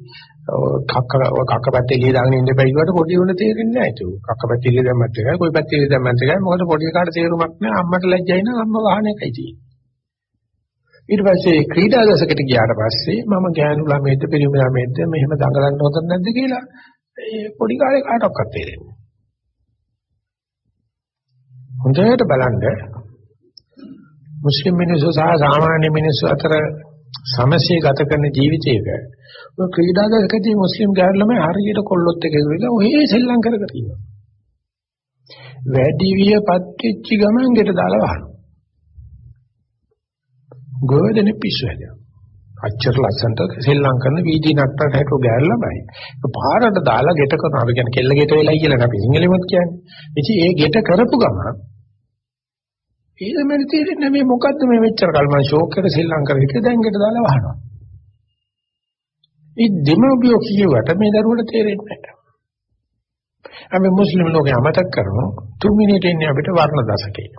S1: කක්ක කක්ක පැත්තේ එළිය දාගෙන ඉන්න බෑ කියවට පොඩි උන තේරෙන්නේ නැහැ ඒක. කක්ක පැත්තේ එළිය දැම්මත් එකයි, කොයි පැත්තේ එළිය දැම්මත් එකයි. මොකද පොඩි කාට තේරුමක් නැහැ. අම්මට ලැජ්ජයි නම් අම්මා වහන එකයි තියෙන්නේ. ඊට පස්සේ ක්‍රීඩා දශකට ගියාට පස්සේ මම ගෑනු ළමයිද පිරිමි ළමයිද මෙහෙම දඟලන්න හොඳ නැද්ද කියලා ඒ පොඩි කාලේ කාටවත් තේරෙන්නේ හොඳට බලන්න මුස්ලිම් මිනිස්සු සහ සාමාන්‍ය මිනිස්සු අතර සමසේ ගත කරන ජීවිතයක ඔය ක්‍රීඩා දශකදී මුස්ලිම් ගෑනු ළමයි හරියට කොල්ලොත් එක්ක ගිහලා ඔහේ සෙල්ලම් කර කර ඉන්නවා වැඩි වියපත් වෙච්ච ගමන් ගෙට දාලා වහනවා ගොඩනේ පිස්සු හැදෙනවා. අච්චර ලස්සනට සෙල්ලම් කරන වීදි නට්ටට හැටු ගෑල්ලා බයි. පාරට දාලා ගෙට කරනවා. අපි කියන්නේ කෙල්ල ගෙට වෙලයි කියලා අපි සිංහලෙමත් කියන්නේ. ඉතින් ඒ ගෙට කරපු ගමන් ඊළඟට තේරෙන්නේ මේ මොකද්ද මේ මෙච්චර කල් මම ෂෝක් එක සෙල්ලම් කරගෙන ඉතින් දැන් ගෙට දාලා වහනවා. මේ දෙමෝබියෝ කියවට මේ දරුවට තේරෙන්නේ නැහැ. අපි මුස්ලිම් ලෝකේ අමතක කරනවා තුන් මිනිටේ ඉන්නේ අපිට වර්ණ දශකේ.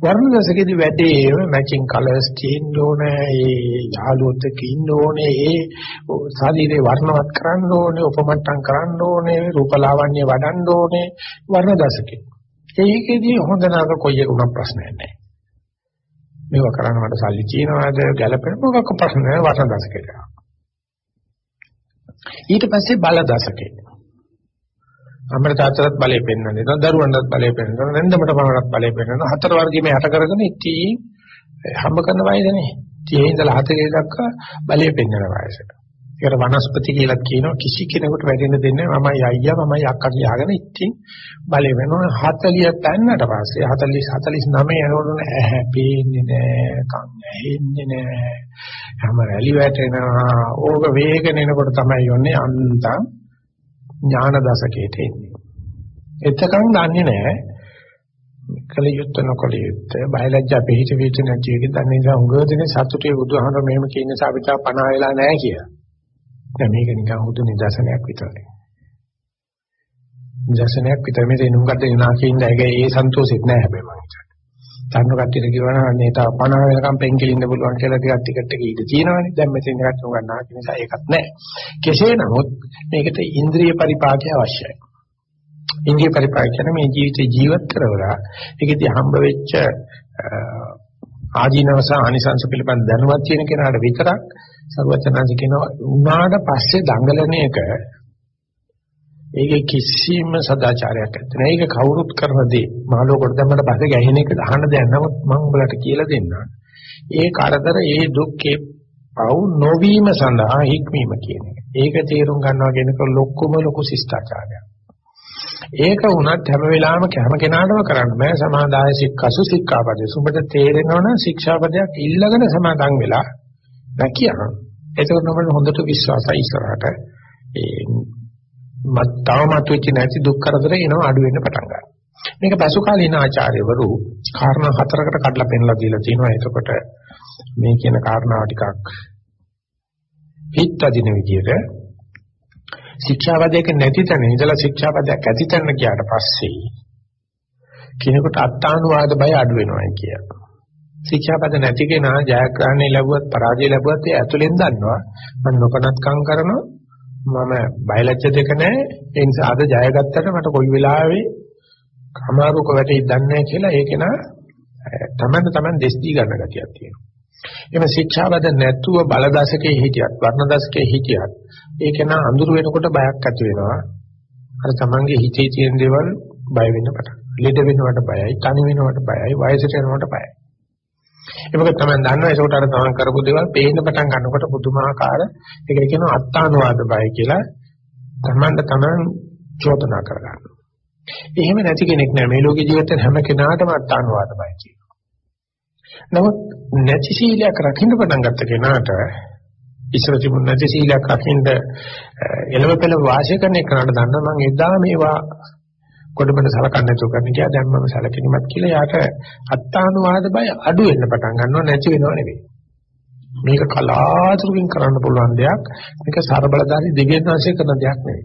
S1: වර්ණ දශකෙදි වැඩේම මැචින් කලර්ස් තියෙන්න ඕනේ ඒ යාළුවොත් එක්ක ඉන්න ඕනේ ඒ ශරීරේ වර්ණවත් කරන්න ඕනේ උපමට්ටම් කරන්න ඕනේ රූපලාවන්‍ය වඩන්න ඕනේ වර්ණ දශකේ ඒකෙදි හොඳ නරක කොයි එකම ප්‍රශ්නයක් නැහැ. මේව කරන්න මට සල්ලි තියනවාද ගැළපෙන මොකක් ප්‍රශ්න නැහැ වර්ණ දශකේට ඊට පස්සේ බල දශකේ. අම්මට තාත්තටත් බලය පෙන්වන්න දෙනවා දරුවන්ටත් බලය පෙන්වනවා නැන්දමට පමණත් බලය පෙන්වනවා හතර වර්ගයේ යට කරගෙන ඉතින් හම්බ කරන වයසනේ. 30 ඉඳලා 40 දක්වා බලය පෙන්වන වයසට. ඒකට වනස්පති කියලා කියනවා. කිසි කෙනෙකුට වැඩෙන්න දෙන්නේ මමයි අයියා මමයි අක්කා කියාගෙන ඉතින් බලය වෙනවා. 40 පෑන්නට පස්සේ 40 49 යනකොට ඇහැ පේන්නේ නැහැ කන් ඇහෙන්නේ නැහැ හැම රැලි වැටෙනවා. ඕක වේගන එනකොට තමයි යන්නේ අන්තම් ඥාන දශකයට එන්නේ. එතකන් දන්නේ නැහැ කල යුත්ත නොකල යුත්ත. බයලජ්ජා පිහිට විච නැති එක දන්නේ නිසා උගදෙනේ සතුටේ බුදුහාමර මෙහෙම කියන නිසා අපිට පණ වෙලා නැහැ කියලා. දැන් මේක නිකන් හුදු නිදර්ශනයක් විතරයි. නිදර්ශනයක් විතර මේ නුඹකට එනවා කියන එක ඒ සන්තෝෂෙත් නැහැ හැබැයි මම හිතන්නේ. තන්න කට්ටියට කියවනම් අනේ තා 50 වෙනකම් පෙන්කෙලින්න පුළුවන් කියලා ටිකක් ටිකට් එක ඊට තියෙනවනේ. දැන් මෙතෙන් එකක් උගන්නා කියන නිසා ඒකත් නැහැ. කෙසේ නමුත් මේකට ඉන්ද්‍රිය පරිපාකය අවශ්‍යයි. ඉන්ද්‍රිය පරිපාකය කියන්නේ මේ ජීවිතේ ජීවත් කරවලා ඒකෙදි හම්බ වෙච්ච ආදීනවස ආනිසංශ පිළිබඳ දැනුවත් තියෙන කෙනාට විතරක් සර්වචනාංශ කියනවා උනාට පස්සේ දඟලන එක ඒකේ කිසිම සදාචාරයක් නැත්නම් ඒක කවුරුත් කරන දේ. මාළෝකට දැම්මට පස්සේ ගැහෙන එක අහන්න දෙයක් නමුත් මම උඹලට කියලා දෙන්නම්. ඒ කරදර ඒ දුක්ඛේ පව් නොවීම සඳහා හික්මීම කියන එක. ඒක තේරුම් ගන්නවා කියනක ලොකුම ලොකු ශිෂ්ටාචාරයක්. ඒක වුණත් හැම වෙලාවෙම හැම කෙනාටම කරන්න බෑ සමාදාය සික්කසු සික්ඛාපදේ. සුබට තේරෙනවනම් ශික්ෂාපදයක් ඉල්ලගෙන සමාදන් වෙලා නැකියන. එතකොට අපිට හොඳට විශ්වාසයි ඉස්සරහට ඒ තවමත් වෙච්ච නැති දුක් කරදර එනවා අඩු වෙන්න පටන් ගන්නවා. මේක පසු කාලීන ආචාර්යවරු කාරණා හතරකට කඩලා පෙන්නලා දීලා තියෙනවා. එතකොට මේ කියන කාරණාව ටිකක් හිත අදින විදිහට ශික්ෂාපදයක නැති තැන ඉඳලා ශික්ෂාපදයක් ඇති තැන ගියාට පස්සේ කෙනෙකුට අත්තානුවාද බය අඩු වෙනවා කියලා. ශික්ෂාපද නැති කෙනා ජයග්‍රහණය ලැබුවත් පරාජය ලැබුවත් ඒ ඇතුලෙන් දන්නවා මම නොකනත්කම් කරනවා මම බයලජ්‍ය දෙක නැහැ ඒ නිසා අද ජයගත්තට මට කොයි වෙලාවෙ අමාරුක වැටෙයි දන්නේ නැහැ කියලා ඒක නා තමන්න තමන් දෙස් දී ගන්න ගතියක් තියෙනවා එම ශික්ෂාවද නැතුව බල දශකයේ හිටියත් වර්ණ දශකයේ හිටියත් ඒක න අඳුර වෙනකොට බයක් ඇති වෙනවා. අර තමන්ගේ හිතේ තියෙන දේවල් බය වෙන්න පටන්. ලෙඩ වෙනවට බයයි, තනි වෙනවට බයයි, වයසට යනවට බයයි. ඒක තමයි දන්නවා ඒකට අර තමන් කරපු දේවල් පේන්න පටන් ගන්නකොට පුදුමාකාර ඒකට කියනවා අත්තානුවාද බය කියලා. තමන්ට තමන් චෝදනා කරගන්නවා. එහෙම නැති කෙනෙක් නෑ මේ ලෝකේ ජීවිතේ හැම කෙනාටම අත්තානුවාද බය කියනවා. නමුත් නැති සීලයක් රකින්න පටන් ගත්ත කෙනාට ඉස්සර තිබුණ නැති සීලයක් රකින්න එළවපෙළ වාසිය කරන එකට දන්න මම එදා මේවා කොඩබඩ සලකන්නේ නැතුව කරන්න කියලා දැන් මම සලකිනීමත් කියලා යාට අත්තානුවාද බය අඩු වෙන්න පටන් ගන්නවා නැති වෙනව නෙවෙයි. මේක කලාතුරකින් කරන්න පුළුවන් දෙයක්. මේක ਸਰබලධාරී දෙවියන් වහන්සේ කරන දෙයක් නෙවෙයි.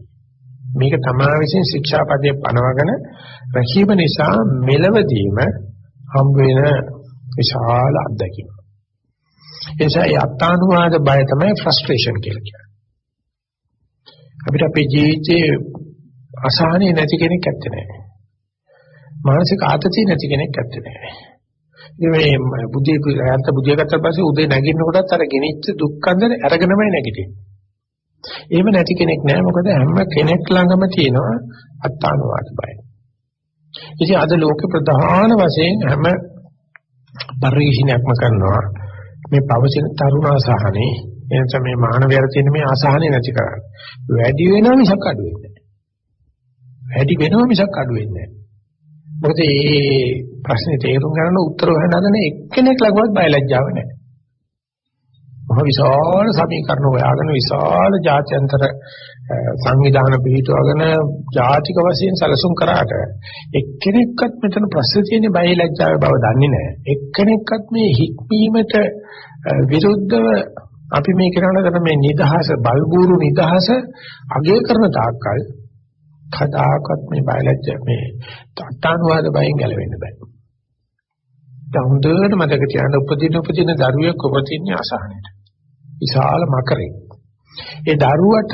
S1: මේක තමා විසින් ශික්ෂාපදයේ පනවගෙන රැකීම නිසා මෙලවදීම හම් වෙන විශාල අත්දැකීම. එනිසා ඒ අත්තානුවාද බය තමයි ෆ්‍රස්ට්‍රේෂන් කියලා කියන්නේ. අපිට අපේ ජීවිතයේ අසහනෙ නැති කෙනෙක් ඇත්තේ නැහැ. මානසික ආතතිය නැති කෙනෙක් ඇත්තේ නැහැ. ඉතින් මේ බුද්ධි යන්ත බුද්ධිය ගත්තා පස්සේ උදේ නැගිටිනකොටත් අර ගෙනිච්ච දුක්ඛන්දර අරගෙනමයි නැගිටින්නේ. එහෙම නැති කෙනෙක් නැහැ මොකද හැම කෙනෙක් ළඟම තියෙනවා අත්තානුවාද බය. ඉතින් අද ලෝක ප්‍රධාන වශයෙන් හැම පරිශීනයක්ම කරනවා මේ පවතින තරුණ අසහනේ එනිසා මේ මානවයර තියෙන මේ අසහනේ නැති කරන්න. වැඩි වෙනවා මිසක් අඩු වෙන්නේ නැහැ. වැඩි වෙනවා මිසක් අඩු වෙන්නේ නැහැ. මොකද මේ ප්‍රශ්නේ තේරුම් ගන්න උත්තර හොයන හදන එක්කෙනෙක් ළඟවත් බයලජ්ජාව නැහැ. මහ විශාල සමීකරණ හොයාගෙන විශාල ජාත්‍යන්තර සංවිධාන පිළිතුරගෙන ජාතික වශයෙන් සැලසුම් කරාට එක්කෙනෙක්වත් මෙතන ප්‍රශ්න තියෙන්නේ බය ලැජ්ජාවේ බව දන්නේ නැහැ. එක්කෙනෙක්වත් මේ හික්මීමට විරුද්ධව අපි මේ කරන කරන මේ නිදහස බල්බూరు නිදහස අගය කරන තාක්කල් කදාකත් මේ බය ලැජ්ජා මේ තත්තානුවාද බයෙන් ගැලවෙන්න බෑ. දැන් හොඳට මතක තියාගන්න උපදින උපදින දරුවෙක් උපදින්නේ අසහනෙට. විශාල මකරේ. ඒ දරුවට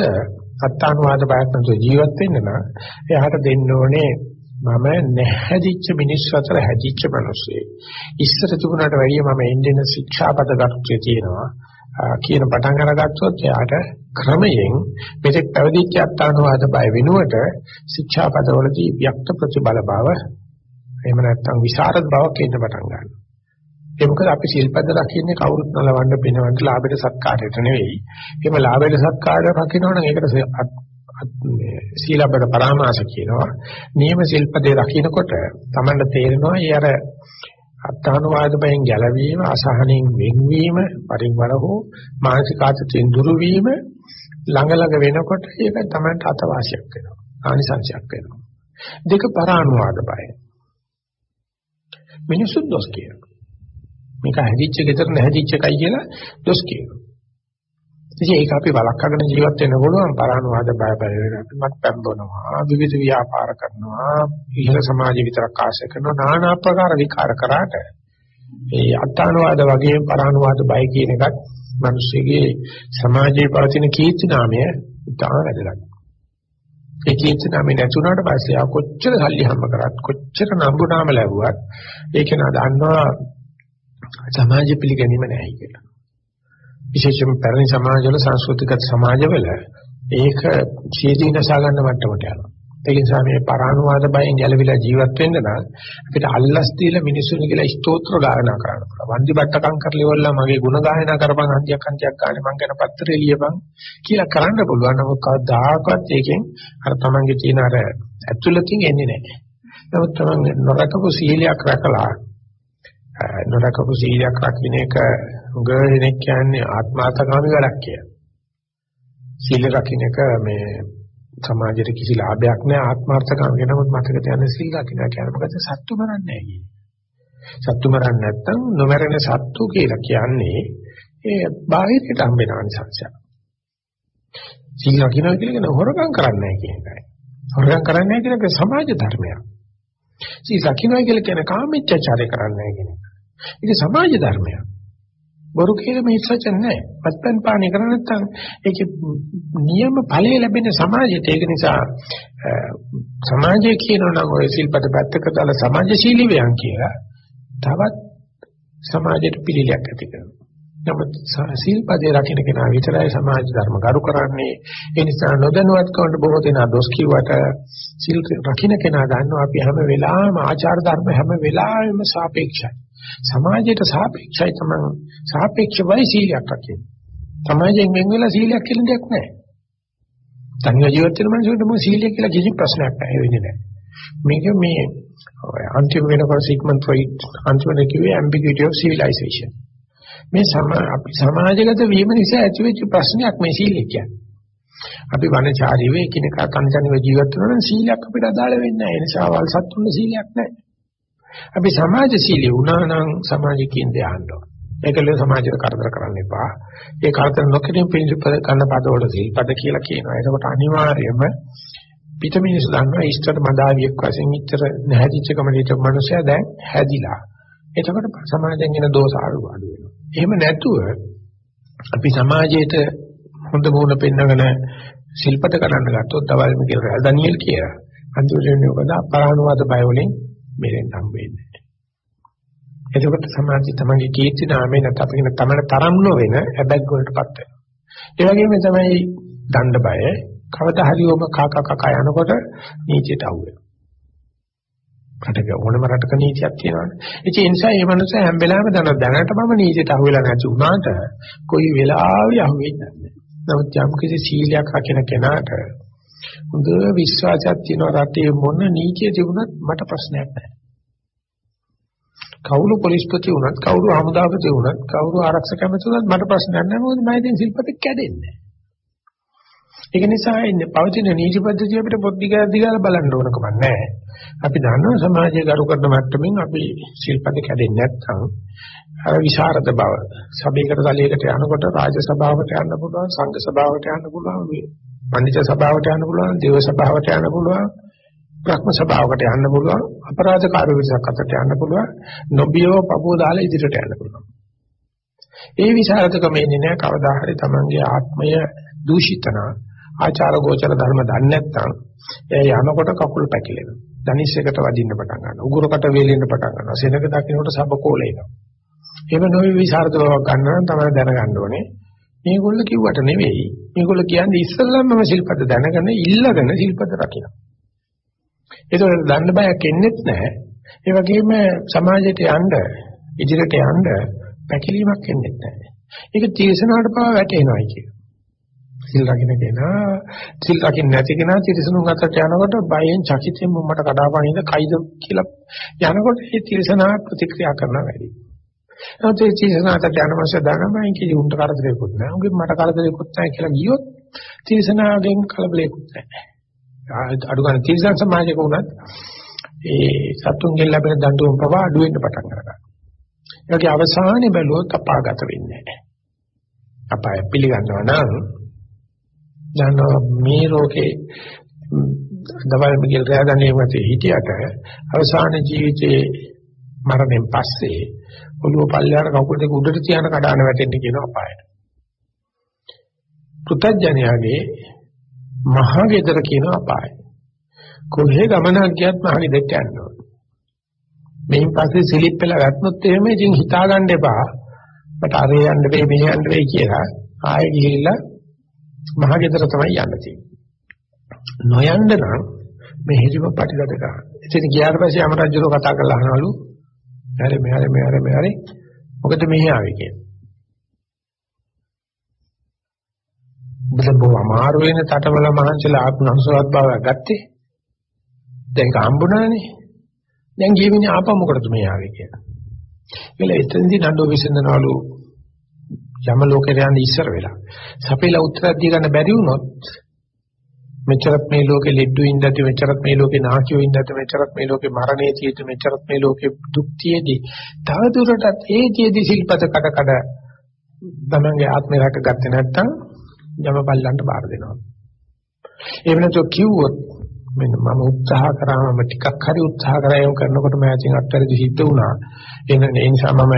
S1: අත්තානුවාද බයක් නැතුව ජීවත් වෙන්න නම් එයාට දෙන්න ඕනේ මම නැහැදිච්ච මිනිස් අතර හැදිච්ච මිනිස්සේ. ඉස්සර තිබුණාට වැඩිය මම එන්නේ ශික්ෂාපද ගරුත්වයේ තියෙනවා. කියන පටන් අරගත්තොත් එයාට ක්‍රමයෙන් මෙතෙක් පැවදිච්ච අත්තානුවාද බය වෙනුවට ශික්ෂාපදවලදී වික්ත ප්‍රතිබල බව එහෙම නැත්නම් විසරද බවක් එන්න පටන් ගන්නවා. ඒ මොකද අපි සිල්පද රකින්නේ කවුරුත් නලවන්න පිනවන්න ලාභයට සත්කාරයට නෙවෙයි. එහෙම ලාභයට සත්කාරය රකින්නවනම් ඒකට සීලබ්බත පරාමාස කියනවා. නියම සිල්පදේ රකින්නකොට Tamanට තේරෙනවා ඒ අර අත්තානුවාද බයෙන් ගැලවීම, අසහනෙන් වෙන්වීම, පරිවර හෝ මානසික ආතතියෙන් දුරු වීම ළඟ ළඟ වෙනකොට ඒක Tamanට අතවාසියක් වෙනවා. ආනිසංශයක් වෙනවා. දෙක පරානුවාද බය. මිනිසුන් දොස් කියනවා. මේක හැදිච්ච ගෙදර නැහැදිච්ච එකයි කියලා දොස් කියනවා. ඉතින් ඒක අපි වළක්වාගෙන ජීවත් වෙන්න පුළුවන්. පරානුවාද බය බය වෙන අපි මත් පැම්බනවා විවිධ ව්‍යාපාර කරනවා. ඉහළ සමාජ විතරක් ආශය කරනවා. নানা ආකාර විකාර කරාට. ඒ අත්තානුවාද වගේ පරානුවාද බය කියන එකත් මිනිස්සුගේ සමාජයේ පවතින කීර්ති නාමය ඉතාම වැදගත්. ඒ කීර්ති නාමය නැතුණාට පස්සේ ආ කොච්චර සල්ලි හම්බ කරත් කොච්චර නම්බු නාම ලැබුවත් ඒක නා දන්නවා සමාජ පිළිගැනීම නැහැ කියලා. විශේෂයෙන්ම පැරණි සමාජවල සංස්කෘතික සමාජවල ඒක ඡේදී නසා ගන්න මට්ටමට යනවා. ඒ නිසා මේ පරානුවාද බයෙන් ගැලවිලා ජීවත් වෙන්න නම් අපිට අල්ලස් දීලා මිනිසුන් කියලා ස්තෝත්‍ර ගායනා කරන්න පුළුවන්. වන්දි බට්ටකම් කරලා ඉවරලා මගේ ಗುಣ ගායනා කරපන් හන්දියක් හන්දියක් ගානේ මං ගැන පත්‍රය ලියපන් කියලා කරන්න පුළුවන්. නමුත් කවදාකවත් ඒකෙන් අර තමන්ගේ තියෙන අර ඇතුළතින් එන්නේ නැහැ. නමුත් තමන් නොරකපු සීලයක් රැකලා නොරකපු සීලයක් රකින්න එක උගදෙනෙක් කියන්නේ ආත්මාර්ථකාමී වැඩක් කියලා. සීල රකින්න එක මේ සමාජයට කිසි ලාභයක් නැහැ ආත්මාර්ථකාමී නමුත් මතක තියාගන්න සීල රකින්න කියන්නේ මොකද සත්තු මරන්නේ නැහැ කියන්නේ. සත්තු මරන්නේ නැත්තම් නොමරන සත්තු කියලා කියන්නේ ඒ බාහිරට හම්බෙන අනිසංශය. සීල රකින්න කියන්නේ හොරකම් කරන්නේ නැහැ කියන එකයි. හොරකම් කරන්නේ නැහැ කියන එක සමාජ ධර්මයක්. සීල රකින්න කියලා කියන්නේ කාමීච්ඡාචාරය කරන්නේ නැහැ කියන එක. ඒක සමාජ ධර්මයක්. බොරු කියලා මේ සත්‍ය නැහැ. පත්පන් පාණි කර නැත්නම් ඒකේ නියම ඵලය ලැබෙන සමාජයට ඒක නිසා සමාජයේ කියනවා නම් ඔය සිල්පද පැත්තක දාලා සමාජශීලී වයන් කියලා තවත් සමාජයට පිළිලයක් ඇති කරනවා. නමුත් සීල්පදේ රකින්න කෙනා විතරයි සමාජ ධර්ම ගරු කරන්නේ. ඒ නිසා නොදැනුවත්කමට බොහෝ දෙනා දොස් කිව්වට සීල් රකින්න කෙනා දන්නවා අපි හැම වෙලාවෙම ආචාර ධර්ම හැම වෙලාවෙම සාපේක්ෂයි. සමාජයට සාපේක්ෂයි තමයි සාපේක්ෂවයි සීලයක් රකින්නේ. සමාජයෙන් වෙන් වෙලා සීලයක් කියලා දෙයක් නැහැ. තනිව ජීවත් වෙන මිනිසුන්ට මොකද සීලය කියලා කිසි ප්‍රශ්නයක් නැහැ වෙන්නේ නැහැ. මේක මේ අන්තිම වෙනකොට සිග්මන්ඩ් ෆ්‍රොයිඩ් අන්තිමට කිව්වේ ambiguity of civilization. මේ අපි සමාජගත වීම නිසා ඇතිවෙච්ච ප්‍රශ්නයක් මේ සීලය කියන්නේ. අපි වනචාරීව එකිනෙකා කන්ජනිව ජීවත් වෙනවා නම් සීලයක් අපිට අදාළ වෙන්නේ නැහැ. ඒ නිසා වල් සත්තුන්ගේ සීලයක් නැහැ. අපි සමාජශීලී වුණා නම් සමාජිකින් ධ්‍යානනවා. ඒකල සමාජයට කරදර කරන්න එපා. ඒ කරදර නොකිරීම පිළිපද කරන පදවල සිල්පද කියලා කියනවා. ඒකට අනිවාර්යයෙන්ම පිටමිනිස් දන්නවා ඉෂ්ටට මදාවියක් වශයෙන් ඉච්චර නැහැදිච්ච කමලිට මනුස්සයා දැන් හැදිලා. එතකොට සමාජයෙන් එන දෝෂ අඩු අඩු වෙනවා. එහෙම නැතුව අපි සමාජයේට හොඳ මුණ පෙන්නගෙන ශිල්පත කරන්න ගත්තොත් තවල් මිකල් රැල්දනියල් කියලා. අන්තිමට වෙන්නේ මොකද? අපරාණුවාද බය වලින් මෙරෙන් හම් වෙන්නේ. එතකොට සමාජය තමන්ගේ කීර්ති නාමය නැත්නම් අපි කියන තමන තරම් නොවන හැබැක් වලටපත් වෙනවා. ඒ වගේම තමයි දණ්ඩ බය කවදා හරි ඔබ කක කක යනකොට නීචයට අහු වෙනවා. රටක ඕනම රටක නීතියක් තියෙනවානේ. ඒ නිසා මේ මනුස්සය හැම වෙලාවෙම දන දැනටමම නීතියට අහු වෙලා නැති වුණාට කොයි වෙලාවෙ අහු වෙන්නේ නැහැ. නමුත් යම් කිසි සීලයක් රකින්න කෙනාට හොඳ විශ්වාසයක් තියෙනවා රටේ මොන නීතිය තිබුණත් මට ප්‍රශ්නයක් නැහැ. කවුරු පොලිස්පති වුණත් කවුරු හමුදාපති වුණත් කවුරු ආරක්ෂක ඇමති වුණත් මට ප්‍රශ්නයක් නැහැ මොකද මම ඉතින් සිල්පත කැඩෙන්නේ ඒක නිසා ඉන්නේ පවතින නීති පද්ධතිය අපිට පොඩ්ඩිගා දිගාලා බලන්න ඕන කමක් නැහැ. අපි දන්නවා සමාජය ගරු කරන මට්ටමින් අපි ශිල්පද කැඩෙන්නේ නැත්නම් අර විශාරද බව සභේකට තලයකට යනකොට රාජ සභාවට යන්න පුළුවන් සංඝ සභාවට යන්න පුළුවන් පඬිත සභාවට යන්න පුළුවන් දේව සභාවට යන්න පුළුවන් බ්‍රහ්ම සභාවකට යන්න පුළුවන් අපරාධ කාර්ය විසක් අතට යන්න පුළුවන් නොබියව පපුව දාලා ඉදිරියට යන්න පුළුවන් ඒ විශාරදකම එන්නේ නැහැ කවදා හරි Tamange ආත්මය දූෂිතන ආචාර ගෝචර ධර්ම දන්නේ නැත්නම් එයා යනකොට කකුල් පැකිලෙනවා ධනිස් එකට වදින්න පටන් ගන්නවා. උගුරකට වේලෙන්න පටන් ගන්නවා. සෙනඟ දකින්නකොට සබකෝල එනවා. එහෙම නොවි විසරද බවක් ගන්න නම් තමයි දැනගන්න ඕනේ. මේගොල්ලෝ කිව්වට නෙවෙයි. මේගොල්ලෝ කියන්නේ ඉස්සල්ලාම මම සිල්පද දැනගෙන ඉල්ලගෙන සිල්පද රකින්න. ඒතකොට දන්න බයක් එන්නේත් නැහැ. ඒ වගේම සමාජයට යන්න ඉදිරියට යන්න පැකිලීමක් එන්නේත් නැහැ. ඒක තීසනාවට පාව වැටෙනවායි කියන. සිල් රකින්න කෙනා සිල් රකින්න නැති කෙනා තිරසනුන් අතට යනකොට බයෙන් චකිතෙන් මොම්මට කඩාපනින්න කයිද කියලා යනකොට ඒ තිරසනා ප්‍රතික්‍රියා කරන වැඩි. එහෙනම් ඒ තිරසනාට යනවශ්‍ය දානමයි කිසි උන්ට කරදරයක්වත් නැහැ. උන්ගේ මට කරදරයක්වත් නැහැ කියලා ගියොත් තිරසනාගෙන් කලබලයක්වත් නැහැ. අඩු ගන්න තිරසන් සමාජයක වුණත් ඒ සතුන්ගෙන් ලැබෙන දඬුවම් පවා අඩු වෙන්න පටන් ගන්නවා. ඒකේ අවසානයේ බැලුවොත් අපාගත වෙන්නේ නැහැ. අපාය පිළිගන්නවා නම් දන්නවා මේ රෝගේ දවල් මිගල් රැඳන්නේ වතේ හිටියට අවසාන ජීවිතේ මරණයෙන් පස්සේ ඔළුව පල්ලයට කකුල් දෙක උඩට තියාන කඩාන වැටෙන්න කියන අපායට. පුතඥයාගේ මහා ගෙදර කියන අපාය. කොහේ ගමනක් ගියත් මහා ගෙදරට යනවා. මෙයින් පස්සේ සිලිප් වෙලා ගත්තොත් එහෙම ඉතින් හිතා ගන්න එපා. මට අරේ යන්න වෙයි මෙහෙ යන්න වෙයි කියලා ආයෙ ගිහිල්ලා මහගෙදර තමයි යන්න තියෙන්නේ. නොයන්න නම් මේ හිරිම පටිගත කරන්න. ඉතින් ගියාට පස්සේ අමරජුරෝ කතා කරලා අහනවලු "හරි මෙහරි මෙහරි මෙහරි මොකද මෙහි ආවේ කියලා." බුදුබෝ අමාරු වෙන තටවල මහන්සිලා ආත්මංසවත් බවක් ගත්තේ. දැන් හම්බුණානේ. දැන් ජීවිනේ ආපහු මොකටද මේ ආවේ කියලා. ඒල එතෙන්දී නඩුව විසඳනවලු යම ලෝකේ යන ඉස්සර වෙලා. සපේලා උත්තරයක් දී ගන්න බැරි වුණොත් මෙච්චරත් මේ ලෝකේ ලෙඩ්ඩු ඉඳද්දි මෙච්චරත් මේ ලෝකේ නාකියෝ ඉඳද්දි මෙච්චරත් මේ ලෝකේ මරණයේ තියෙද්දි මෙච්චරත් මේ ලෝකේ දුක් තියෙද්දි තව දුරටත් ඒ තියෙද්දි සිල්පද කඩ කඩ තමන්ගේ ආත්මය රැකගත්තේ නැත්නම් යම බල්ලන්ට බාර දෙනවා. ඒ වෙනතෝ කිව්වොත් මෙන්න මම උත්සාහ කරාම මම ටිකක් හරි උත්සාහ කරා යම් කරනකොට මම ඇතින් අත්හැරදි සිද්ධ වුණා. එන ඒ නිසා මම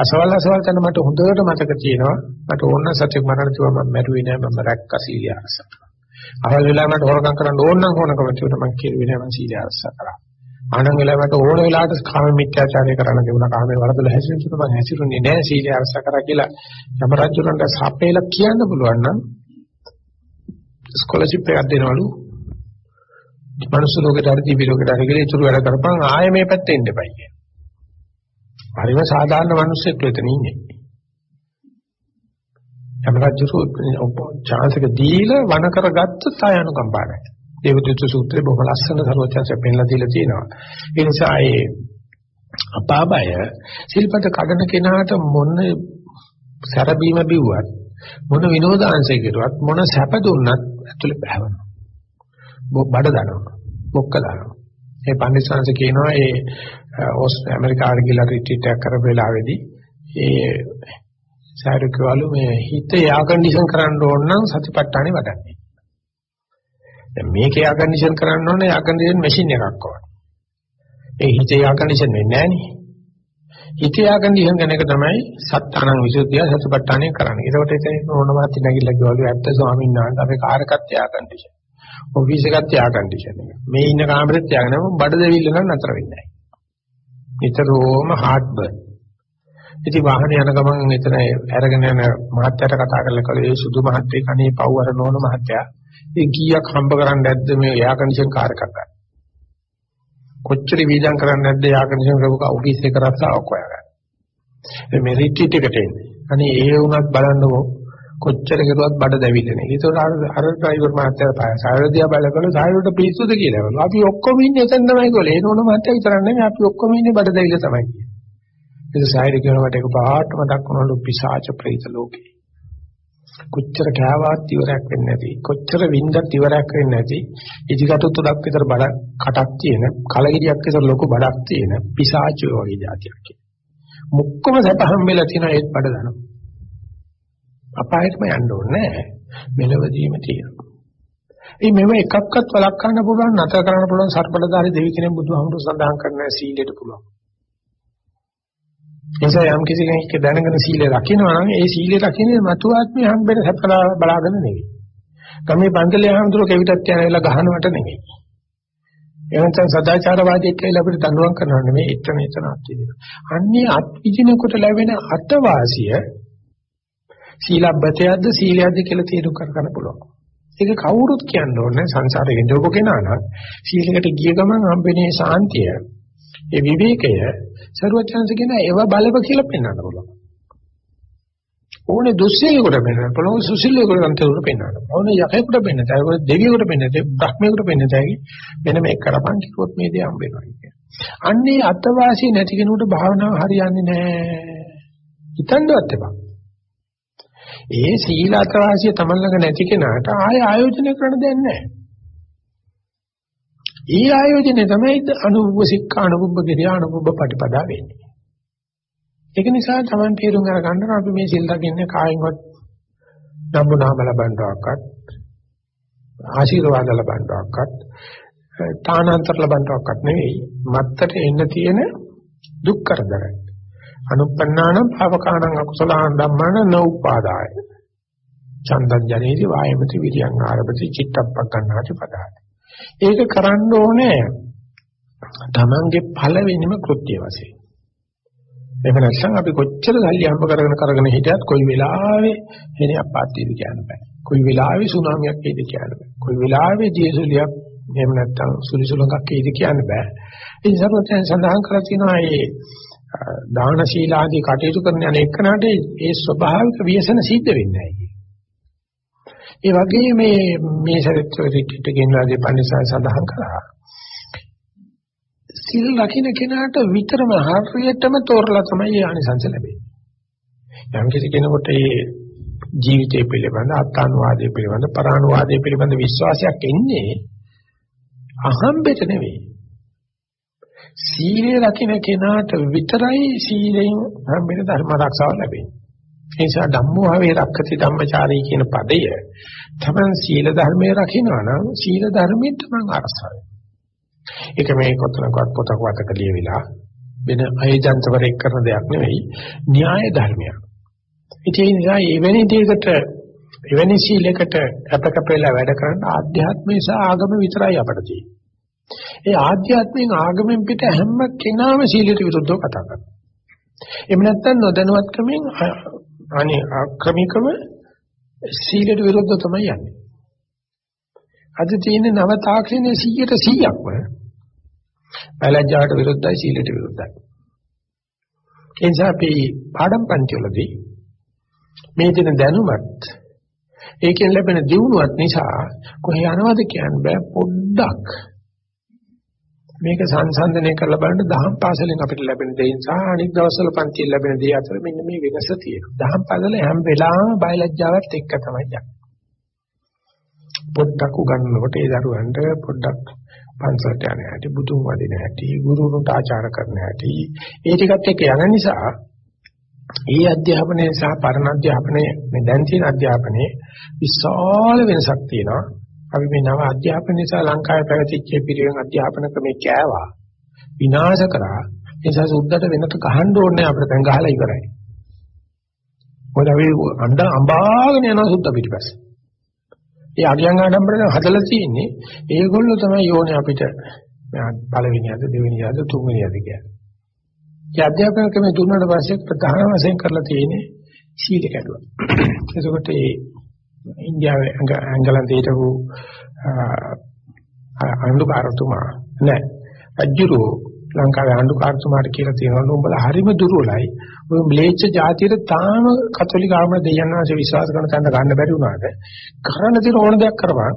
S1: අසවල් අසවල් තැන මට හොඳට මතක තියෙනවා. මට ඕන සත්‍යක් මරණ තිබුණා මම මැරුවේ නෑ මම රැක්ක සීලිය අරසා. අවල් වෙලා මට හොරකම් කරන්න ඕන නම් ඕනකම තිබුණා මම කිරුවේ නෑ මම සීලිය අරසා කරා. ආනන් වෙලාවට ඕන වෙලාවට කාම මිත්‍යාචාරය කරන්න දෙවුණා කාමේ වරදලා හැසිරෙන්න තුන මම හැසිරුනේ නැහැ සීලය අරසා කරා කියලා යම රජුරන්ට සපේලා කියන්න පුළුවන් නම් ස්කෝලර්ෂිප් එකක් දෙනවලු මනුස්ස ලෝකෙට හරි දිවි ලෝකෙට හරි කියලා ඉතුරු වැඩ කරපන් ආයෙ මේ පැත්තේ එන්න එපයි කියන. හරිම සාධාරණ මිනිස්සෙක් වෙතන ඉන්නේ. යම රජු chance එක දීලා වණ කරගත්තත් ආය අනුකම්පා නැහැ. දේවදූත සූත්‍රයේ බොහොම ලස්සන සර්වචන්සය පෙන්ලා දීලා තියෙනවා. ඒ නිසා ඒ අපාබය සිල්පද කඩන කෙනාට මොන සැරබීම බිව්වත් මොන විනෝදාංශය කෙරුවත් මොන සැප දුන්නත් ඇතුලේ බහවනවා. බඩ දනවා. බොක්ක දනවා. ඒ පන්දිසංශ කියනවා ඒ ඕස් ඇමරිකාවට ගිහලා රිට්‍රීට් එකක් කරපු වෙලාවේදී ඒ සාරිකවලු මේ හිත යා කන්ඩිෂන් කරන්න ඕන නම් සතිපට්ඨානෙ වඩන්නේ. දැන් මේක යා කන්ඩිෂන් කරන්න ඕනේ යා කන්ඩිෂන් මැෂින් එකක් ඕන. ඒ හිතේ යා කන්ඩිෂන් වෙන්නේ නැහනේ. හිතේ යා කන්ඩිෂන් කරන එක තමයි සත්‍යානං විසුද්ධිය සතිපට්ඨානය කරන්නේ. ඒකට එතන ඕනවත් නැගිලා කිව්වලු ඇත්ත ස්වාමීන් වහන්සේ අපේ කාර්කත් යා කන්ඩිෂන්. ඔෆිස් එකත් යා කන්ඩිෂන් එක. මේ ඉන්න කාමරෙත් යාගෙන බඩ දෙවිල්ල නම් නතර වෙන්නේ නැහැ. නිතරම හાર્ට් බර්න්. ඉතින් වාහනේ යන ගමන් මෙතන අරගෙන යන මහත්තයාට කතා කරලා කළේ ඒ සුදු මහත්තයෙක් අනේ පව් අර නෝන මහත්තයා ඒ කීයක් හම්බ කරන්නේ නැද්ද මේ එයා කන්ඩිෂන් කාර් එකක් ගන්න. කොච්චර වීදම් කරන්නේ නැද්ද එයා කන්ඩිෂන් කරපු ඔෆිස් එක රස්සාවක් හොයාගන්න. මේ රිට්‍රීට් එකට එන්නේ. අනේ ඒ වුණත් බලන්නකො කොච්චර කෙරුවත් බඩ දැවිල්ලනේ. ඒතකොට අර අර ඩ්‍රයිවර් මහත්තයා පාය සායරදියා බලකල සායරට පිස්සුද කියලා වළු. අපි ඔක්කොම ඉන්නේ එතන තමයි කොලේ. ඒ නෝන මහත්තයා විතරක් නෙමෙයි අපි ඔක්කොම ඉන්නේ බඩ දැවිල්ල තමයි. ඒක සායර කියනකොට ඒක පහට මතක් වුණලු පිසාච ප්‍රේත ලෝකේ. කොච්චර කෑවත් ඉවරයක් වෙන්නේ නැති කොච්චර වින්දත් ඉවරයක් වෙන්නේ නැති ඉදිකට තුඩක් විතර බඩ කටක් තියෙන කලගිරියක් විතර ලොකු බඩක් තියෙන පිසාචෝ වගේ જાතියක් කියන. මුක්කම සැප හම්බෙලා තියෙන ඒත් බඩ දනවා. අපායටම යන්න ඕනේ මෙලවදීම තියෙනවා. ඒ මෙව එකක්වත් වළක්වන්න පුළුවන් නැතර කරන්න පුළුවන් සර්බලදාරි දෙවි කෙනෙක් බුදුහාමුදුරු සඳහන් කරන සීලයට පුළුවන්. නිසා යම් කිසි කෙනෙක් දැනගෙන සීලය රකින්නවා නම් ඒ සීලය රකින්නේ මතු ආත්මය හම්බෙන්න සැපලා බලාගෙන නෙවෙයි. ගමේ පන්සලේ ආමතුරු කෙවිතත් යන වෙලාව ගහනවට නෙවෙයි. එවන්තන් සදාචාරවාදීෙක් කියලා අපිට දඬුවම් කරනවා නෙවෙයි එතන එතන අත්විදිනවා. අන්නේ අත්විදිනකොට ලැබෙන අතවාසිය සීලබ්බතයක්ද සීලයක්ද කියලා තීරු කර ගන්න පුළුවන්. ඒක කවුරුත් කියන්න ඕනේ සංසාරේ ඉඳපු කෙනා නම් සීලයකට ගිය ගමන් හම්බෙන්නේ සාන්තිය. ඒ විවේකය සරුවචනස කියන ඒව බලව කියලා පෙන්වන්න පුළුවන්. ඕනේ දුස්සීලෙකුට පෙන්වන්න පුළුවන් සුසිල්ලෙකුට අන්තරුට පෙන්වන්න. ඕනේ යකෙකුට පෙන්වන්න. ඒකට දෙවියෙකුට පෙන්වන්න. බ්‍රහ්මයෙකුට පෙන්වන්න. මෙන්න මේක කරපන් කිව්වොත් මේ දේ හම්බ වෙනවා කියන්නේ. අන්නේ අත්වාසිය නැති කෙනෙකුට භාවනාව හරියන්නේ නැහැ. හිතන්නවත් එපා. ඒ සීල අත්වාසිය තමන් ළඟ නැති කෙනාට ආය ආයෝජනය කරන්න දෙයක් නැහැ. ඒ ආයෝජනේ තමයි අනුභව සික්ඛා අනුභව කිරියා අනුභව ප්‍රතිපදා වෙන්නේ. ඒක නිසා Taman තේරුම් අරගන්න අපි මේ සිල් රකින්නේ කායින්වත් නම්බුනාම ලබන්නවක්වත් ආශිර්වාද ලබන්නවක්වත් තානාන්තර ලබන්නවක්වත් නෙවෙයි මත්තට එන්න තියෙන දුක් කරදර. අනුප්පන්නානම් භවකාණං අකුසලාන ධම්මාන නෝපාදාය. චන්දං ජනේති වායමති විරියං ආරභති චිත්තප්පක් ගන්නාති පදාති. ඒක කරන්න ඕනේ තමන්ගේ පළවෙනිම කෘත්‍ය වශයෙන්. එහෙම නැත්නම් අපි කොච්චර සල්ලි හම්බ කරගෙන කරගෙන හිටියත් කොයි වෙලාවෙ එනේ අප්පාතියද කියන්න බෑ. කොයි වෙලාවෙ සුනාමියක් එයිද කියන්න බෑ. කොයි වෙලාවෙ ජීසුලියක් එහෙම නැත්නම් සුලිසුලඟක් එයිද කියන්න බෑ. ඒ නිසා සඳහන් කරලා තියෙනවා මේ දාන ශීලාදී කටයුතු කරන අනේකනට ඒ ස්වභාවික ව්‍යසන සිද්ධ වෙන්නේ නැහැ. ඒ වගේ මේ මේ සරිත් රිට්‍රීට් ගෙනලාදී පන්සල් සඳහන් කරා. සිල් රකින්න කෙනාට විතරම හරියටම තෝරලා තමයි ආනිසංස ලැබෙන්නේ. යම් කිසි කෙනෙකුට ඒ ජීවිතය පිළිබඳ අත්අනුවාදය පිළිබඳ පරානුවාදය පිළිබඳ විශ්වාසයක් එන්නේ අහම්බෙට නෙවෙයි. සීලය රකින්න කෙනාට විතරයි සීලෙන් හම්බෙන ධර්ම ආරක්ෂාව ලැබෙන්නේ. ඒ නිසා ධම්මෝහවේ රක්කති ධම්මචාරී කියන පදය තමන් සීල ධර්මයේ රකින්නවා නම් සීල ධර්මයෙන් තමන් අරසයි. ඒක මේ කොතනකවත් පොතක වතක ලියවිලා වෙන අයජන්තවරෙක් කරන දෙයක් නෙවෙයි න්‍යාය ධර්මයක්. ඒ නිසා එවැනි දෙයකට එවැනි සීලයකට අපකපෙලා වැඩ කරන ආධ්‍යාත්මය සහ ආගම විතරයි අපිට තියෙන්නේ. ඒ ආධ්‍යාත්මික ආගමෙන් පිට හැම කෙනාම සීලයට විරුද්ධව කතා කරනවා. එහෙම නැත්නම් නොදැනුවත්කමින් අනේ ආක්‍රමිකව සීලයට විරුද්ධව තමයි යන්නේ. අද තියෙන නව තාක්ෂණයේ 100ට 100ක්ම බයලජ්ජාට විරුද්ධයි සීලයට විරුද්ධයි. ඒ නිසා අපි පාඩම් පන්ති වලදී මේ දින දැනුමත් ඒකෙන් ලැබෙන දියුණුවත් නිසා කොහේ යනවද කියන්න බෑ පොඩ්ඩක් මේක සංසන්දනය කරලා බලන්න දහම් පාසලෙන් අපිට ලැබෙන දේ සහ අනිත් දවස්වල පන්තියෙන් ලැබෙන දේ අතර මෙන්න මේ වෙනස තියෙනවා. දහම් පාසල හැම වෙලාවෙම බයලජ්ජාවත් එක්ක තමයි යන්නේ. පොඩ්ඩක් උගන්වනකොට ඒ දරුවන්ට පොඩ්ඩක් පන්සලට යන හැටි, බුදුන් වදින හැටි, ගුරුවරුන්ට ආචාර කරන හැටි, ඒ ටිකත් එක්ක යන නිසා ඒ අධ්‍යාපනය සහ පරණ අධ්‍යාපනය මේ දැන් තියෙන අධ්‍යාපනයේ විශාල වෙනසක් තියෙනවා. අපි මේ නව අධ්‍යාපන නිසා ලංකාවේ පැවතිච්ච පිරිවෙන් අධ්‍යාපන ක්‍රමේ කෑවා. විනාශ කරා. ඒ නිසා සුද්ධට වෙනත ගහන්න ඕනේ අපිට දැන් ගහලා ඉවරයි. මොකද අපි අඬ අඹාගෙන යනවා සුද්ධ පිටිපස්සේ. ඒ අගයන් ආඩම්බරෙන් හදලා තියෙන්නේ ඒගොල්ලෝ තමයි යෝනේ අපිට පළවෙනි අද දෙවෙනි අද තුන්වෙනි අද කියන්නේ. ඒ අධ්‍යාපන ක්‍රමේ දුන්නාට පස්සේ ප්‍රධාන වශයෙන් කරලා තියෙන්නේ සීල කැඩුවා. ඒකකොට ඒ ඉන්දියාවේ ඇංගලන්තයේ හිටපු ආණ්ඩුකාරතුමා නෑ. අජ්ජුරෝ ලංකාවේ ආණ්ඩුකාරතුමාට කියලා තියෙනවා. උඹලා හරිම දුර්වලයි. ඔය ම්ලේච්ඡ ජාතියට තාම කතෝලික ආගම දෙයයන් වහන්සේ විශ්වාස කරන තැනට ගන්න බැරි වුණාට කරන්න තියෙන ඕන දෙයක් කරපන්.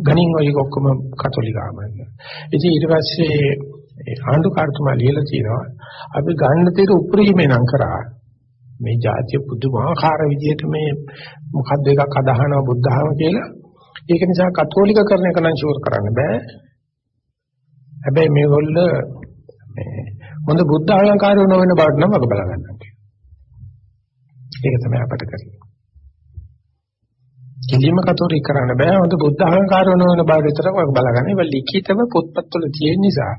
S1: ගණින් ඔය ඔක්කොම කතෝලික ආගම ඉතින් ඊට පස්සේ ආණ්ඩුකාරතුමා ලියලා තියෙනවා අපි ගන්න තියෙන උපරිමේ නම් කරා මේ જાතිය පුදුමාකාර විදිහට මේ මොකද්ද එකක් අදහනවා බුද්ධහම කියලා. ඒක නිසා කතෝලික කරන එක නම් ෂුවර් කරන්න බෑ. හැබැයි මේගොල්ල මේ හොඳ බුද්ධ අලංකාරය නොවන බවට නම් වග බලා ගන්නවා ඒක තමයි අපට කරන්නේ. කිලිම කතෝලික කරන්න බෑ හොඳ බුද්ධ අලංකාරය නොවන බවට විතරක් වග බලා ගන්න. ඒක ලිඛිතව පොත්පත්වල තියෙන නිසා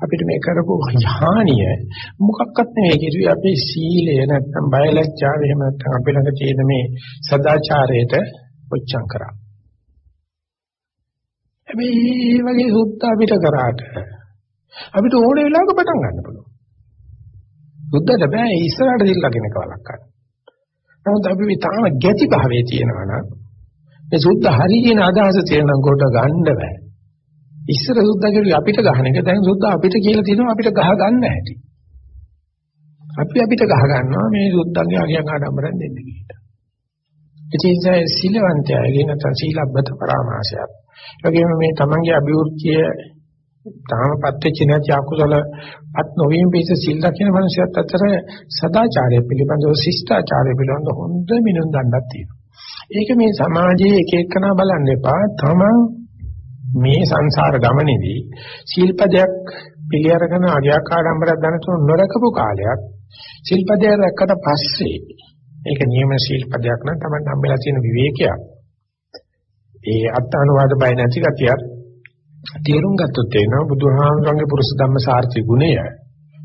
S1: අපිට මේ කරපු හානිය මොකක්වත් නෙවෙයි කිව්වේ අපේ සීලය නැත්නම් බයලජ්ජාව එහෙම නැත්නම් අපි ළඟ තියෙන මේ සදාචාරයට ඔච්චම් කරා. හැබැයි මේ වගේ සුද්ධ අපිට කරාට අපිට ඕන වෙලාවක පටන් ගන්න පුළුවන්. සුද්ධට බෑ ඉස්සරහට දිල්ලගෙන කවලක් ගන්න. නමුත් අපි මේ තාම ගැති භාවයේ තියෙනවා නම් මේ සුද්ධ හරි කියන අදහස තියෙන කොට ගන්න බෑ. ඉස්සර සුද්ධ කියලා අපිට ගහන එක දැන් සුද්ධ අපිට කියලා තියෙනවා අපිට ගහ ගන්න හැටි. අපි අපිට ගහ ගන්නවා මේ සුද්ධගේ අගයන් ආඩම්බරෙන් දෙන්න කියලා. ඉතින් සීලවන්තයගේ නැත්නම් සීලබ්බත පරාමාසයත්. වගේම මේ තමන්ගේ අභිවෘද්ධිය තාමපත් වෙච්ච නැති අකුසල අත් නොවීම පිස සිල් දකින මනුස්සයත් අතර සදාචාරය පිළිබඳව ශිෂ්ටාචාරය පිළිබඳව හොඳ මිනුම් දණ්ඩක් තියෙනවා. ඒක මේ සමාජයේ එක එකනා බලන්න එපා. තමන් මේ සංසාර ගමනේදී සීල්පදයක් පිළිඅරගෙන අගයක් ආඩම්බරයක් දැනතුන නොරකපු කාලයක් සීල්පදය රැක්කට පස්සේ ඒක නියම සීල්පදයක් නම් තමයි හම්බෙලා තියෙන විවේකයක්. ඒ අත්අනුවාද බය නැති ගතියක් තේරුම් ගත්තොත් එනවා බුදුහාමුදුරන්ගේ පුරුෂ ධම්ම සාර්ථි ගුණය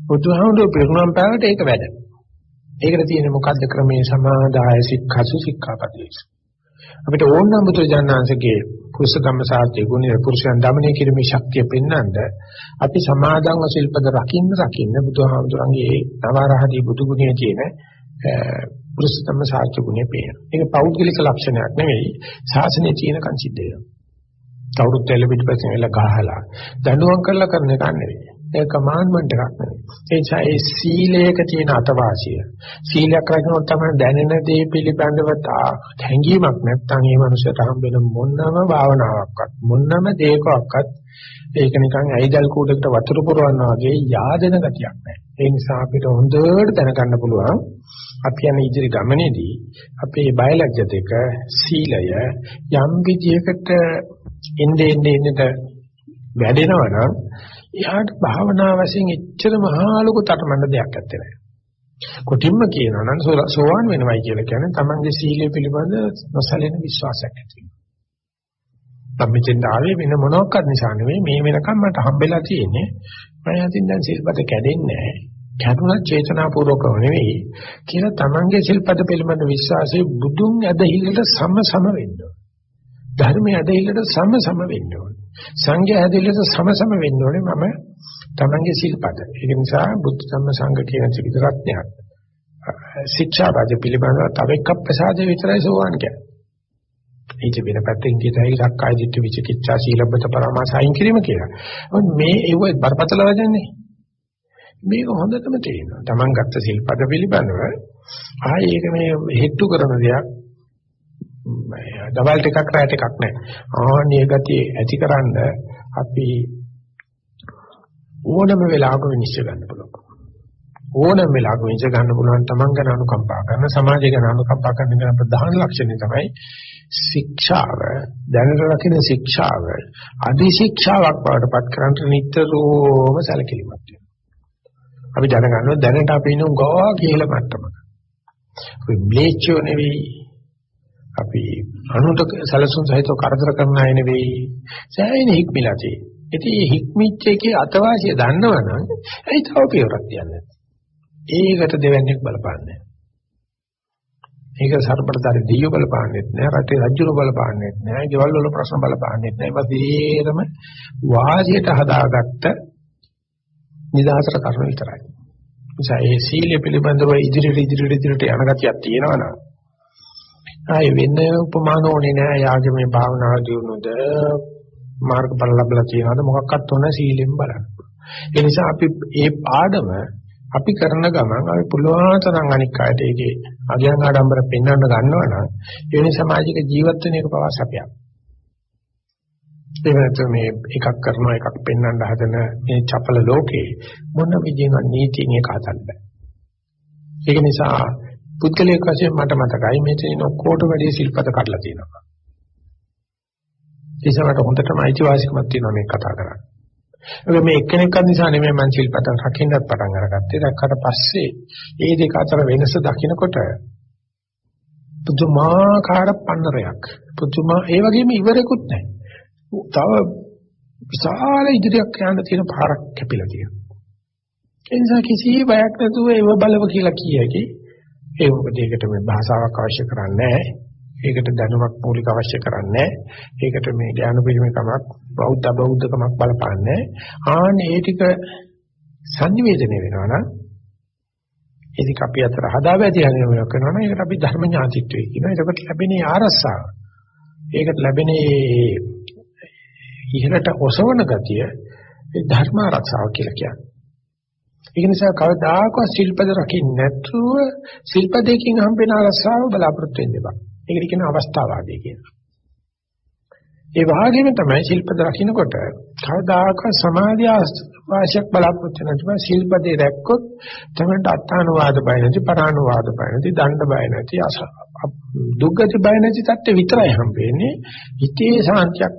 S1: බුදුහාමුදුරුවෝ පිරුණම් පාවට ඒක වැඩ. ඒකට තියෙන්නේ මොකද්ද ක්‍රමේ සමාදාය සික්ඛසු සික්ඛාපදේශ. අපිට ඕනනම් බුදුජානනාංශගේ පුරුෂ ධම්ම සාර්ථි ගුණය පුරුෂයන් දමනය කිරීමේ ශක්තිය පෙන්වන්නද අපි සමාදන්ව ශිල්පද රකින්න රකින්න බුදුහාමුදුරන්ගේ නවරහදී බුදු ගුණයේ තියෙන පුරුෂ ධම්ම සාර්ථි ගුණය පේන. ඒක පෞද්ගලික ලක්ෂණයක් නෙවෙයි ශාසනයේ තියෙනකන් සිද්ධ වෙනවා. කවුරුත් එළ පිටපස්සෙන් එළ ගහලා දඬුවම් කරලා කරන එක නෙවෙයි. ඒක කමාන්ඩ්මන්ට් එකක් නෙවෙයි. ඒ නිසා ඒ සීලයක තියෙන අතවාසිය. සීලයක් රැකනොත් තමයි දැනෙන දේ පිළිබඳව හැඟීමක් නැත්නම් මේ මනුස්සයට හම්බෙන මොනම භාවනාවක්වත් මොනම දෙයකවත් ඒක නිකන් ඇයිදල් කූඩකට වතුර පුරවනවා වගේ yaadena ගතියක් නැහැ. ඒ නිසා අපිට හොඳට දැනගන්න පුළුවන් අපි යන ඉදිරි ගමනේදී අපේ බයලජ්‍ය දෙක සීලය යම් විදියකට ඉන්නේ ඉන්නේ ඉන්නට වැඩෙනවා නම් එයාට භාවනා වශයෙන් එච්චර මහා ලොකු තටමඬ දෙයක් නැත්තේ නෑ. කොටින්ම කියනවා නම් සෝවාන් වෙනවයි කියලා කියන්නේ තමන්ගේ සීලය පිළිබඳ නොසැලෙන විශ්වාසයක් ඇති වෙනවා. මෙතෙන් ආවේ වෙන මොනක්වත් නිසා නෙවෙයි මේ වෙනකම් මට හම්බෙලා තියෙන්නේ මම හිතින් දැන් සිල්පද කැඩෙන්නේ නැහැ. කැඩුණා චේතනාපූර්වකව නෙවෙයි කියලා තමන්ගේ සිල්පද පිළිබඳ විශ්වාසය බුදුන් ඇදහිල්ලට සම සම වෙන්න. ධර්මයේ ඇදහිල්ලට සම සම වෙන්න ඕනේ. සංඝයා ඇදහිල්ලට සම සම වෙන්න ඕනේ මම තමන්ගේ සිල්පද. ඒක නිසා බුද්ධ ධම්ම සංඝ කියන ත්‍රිවිධ රත්නයක්. ශික්ෂාපද පිළිබඳව තව එකක් ප්‍රසාදේ විතරයි සෝවාන් කියන්නේ. ඒක වෙන පැත්තකින් කියතයි සක්කාය දිට්ඨි විචිකිච්ඡා සීලබ්බත පරමාස අයින් කිරීම කියලා. මේ ඒව බරපතල වදන්නේ. මේක හොඳටම තේරෙනවා. Taman ගත්ත සිල්පද පිළිබඳව ආයේ ඒක මේ හෙට්ටු කරන දෙයක්. දවල් ටිකක් රැට එකක් නැහැ. ආනිය ගතිය ඇතිකරනද අපි ඕනම වෙලාවක විනිශ්චය ගන්න පුළුවන්. ඕනම වෙලාවක විනිශ්චය ගන්න පුළුවන් Taman ගැන අනුකම්පා කරන සමාජය ගැන අනුකම්පා කරන එක ප්‍රධාන ලක්ෂණය තමයි ශික්ෂාව දැනට රකින්න ශික්ෂාව අධි ශික්ෂාවක් බවට පත් කරන්නට නිතරම සැලකිලිමත් වෙනවා. අපි දැනගන්නවා දැනට අපි ඉන්න ගෝ කියලා මට්ටමක. අපි බ්ලේච්චෝ නෙවෙයි. අපි අනුන්ට සැලසුම් සහිතව කරදර කරන අය නෙවෙයි. සෑහෙන හික්මිලා තියෙන්නේ. ඉතින් මේ හික්මිච්ච එකේ අතවාසිය දන්නවනම් ඇයි තව පියවරක් තියන්නේ? ඒකට දෙවන්නේක් බලපාන්නේ. ඒක සර්පතරි දෙයියෝ බලපාන්නේත් නෑ රටේ රජුරු බලපාන්නේත් නෑ ගෙවල් වල ප්‍රශ්න බලපාන්නේත් නෑ ඒවා තේරම වාසියට හදාගත්ත නිදහසට කරුණු විතරයි. නිසා ඒ සීලය පිළිබඳව ඉදිරියට ඉදිරියට ඉදිරියට යන ගතියක් තියෙනවනම් ආයේ වෙන උපමාන ඕනේ නෑ යාගේ මේ භාවනාව දියුණුවද මාර්ගඵල ලැබලා තියෙනවද මොකක්වත් ඕන සීලෙන් බලන්න. ඒ නිසා අපි ඒ පාඩම අපි කරන ගමන් අපි පුළුවන් තරම් අනික් අයට ඒකේ අගයන් ආඩම්බර පෙන්වන්න ගන්නවා නම් ඒ වෙන සමාජික ජීවත් වෙන එක පවා සපයක්. ඒ වෙනත මේ එකක් කරනවා එකක් පෙන්වන්න හදන මේ චපල ලෝකේ මොන විදිහෙන් නීතියෙන් ඒක හදන්න බෑ. ඒක නිසා පුද්ගලික වශයෙන් මට මතකයි මේ තියෙන ඔක්කොට වැඩි සිල්පද කඩලා තියෙනවා. ඒ සමට හොඳටම අයිතිවාසිකමක් තියෙනවා මේ කතා කරන්නේ. ඒක මේ එක්කෙනෙක් නිසා නෙමෙයි මං සිල්පද රකින්නත් පටන් අරගත්තේ. දැක්කට පස්සේ ඒ දෙක අතර වෙනස දකිනකොට පුදුමාකාර පන්නරයක්. පුදුමා ඒ වගේම ඉවරෙකුත් නැහැ. තව විශාල ඉදිරියක් යන්න තියෙන පාරක් කැපිලා තියෙනවා. ඒ නිසා කිසි බයක් නැතුව ඒව බලව කියලා කියකි. ඒ මොකද ඒකට මේ භාෂාවක් අවශ්‍ය කරන්නේ නැහැ. ඒකට දැනුමක් මූලික අවශ්‍ය කරන්නේ ඒකට මේ ඥාන පිරිමකමක් බෞද්ධ බෞද්ධකමක් බලපාන්නේ ආන්න ඒ ටික සංනිවේදනය වෙනවා නම් ඒක අපි අතර හදාවැදී හරිනවා කරනවා නම් ඒකට අපි ධර්ම ඥාතිත්වයේ කියනවා. ඒකට ලැබෙනේ ආරස්සාව ඒකට ලැබෙනේ ඉහළට ඔසවන ගතිය ඒ ධර්ම ආරක්ෂාව කියලා කියන්නේ. ඒක නිසා කවදාකවත් ශිල්පද රකින්න නැතුව ශිල්පදයකින් හම්බෙන ආරස්සාව බලාපොරොත්තු වෙන්න එපා ඒකට කියන අවස්ථාවාදී කියනවා. ඒ වගේම තමයි ශිල්පද රකින්නකොට කවදාකවත් සමාධිය වාසියක් බලාපොරොත්තු නැතිව ශිල්පදේ දැක්කොත් තමයි අත්තානුවාද බය නැති පරානුවාද බය නැති දණ්ඩ බය නැති අස දුක්ගති බය නැති තත්ත්වෙ විතරයි හම්බෙන්නේ හිතේ සාන්තියක්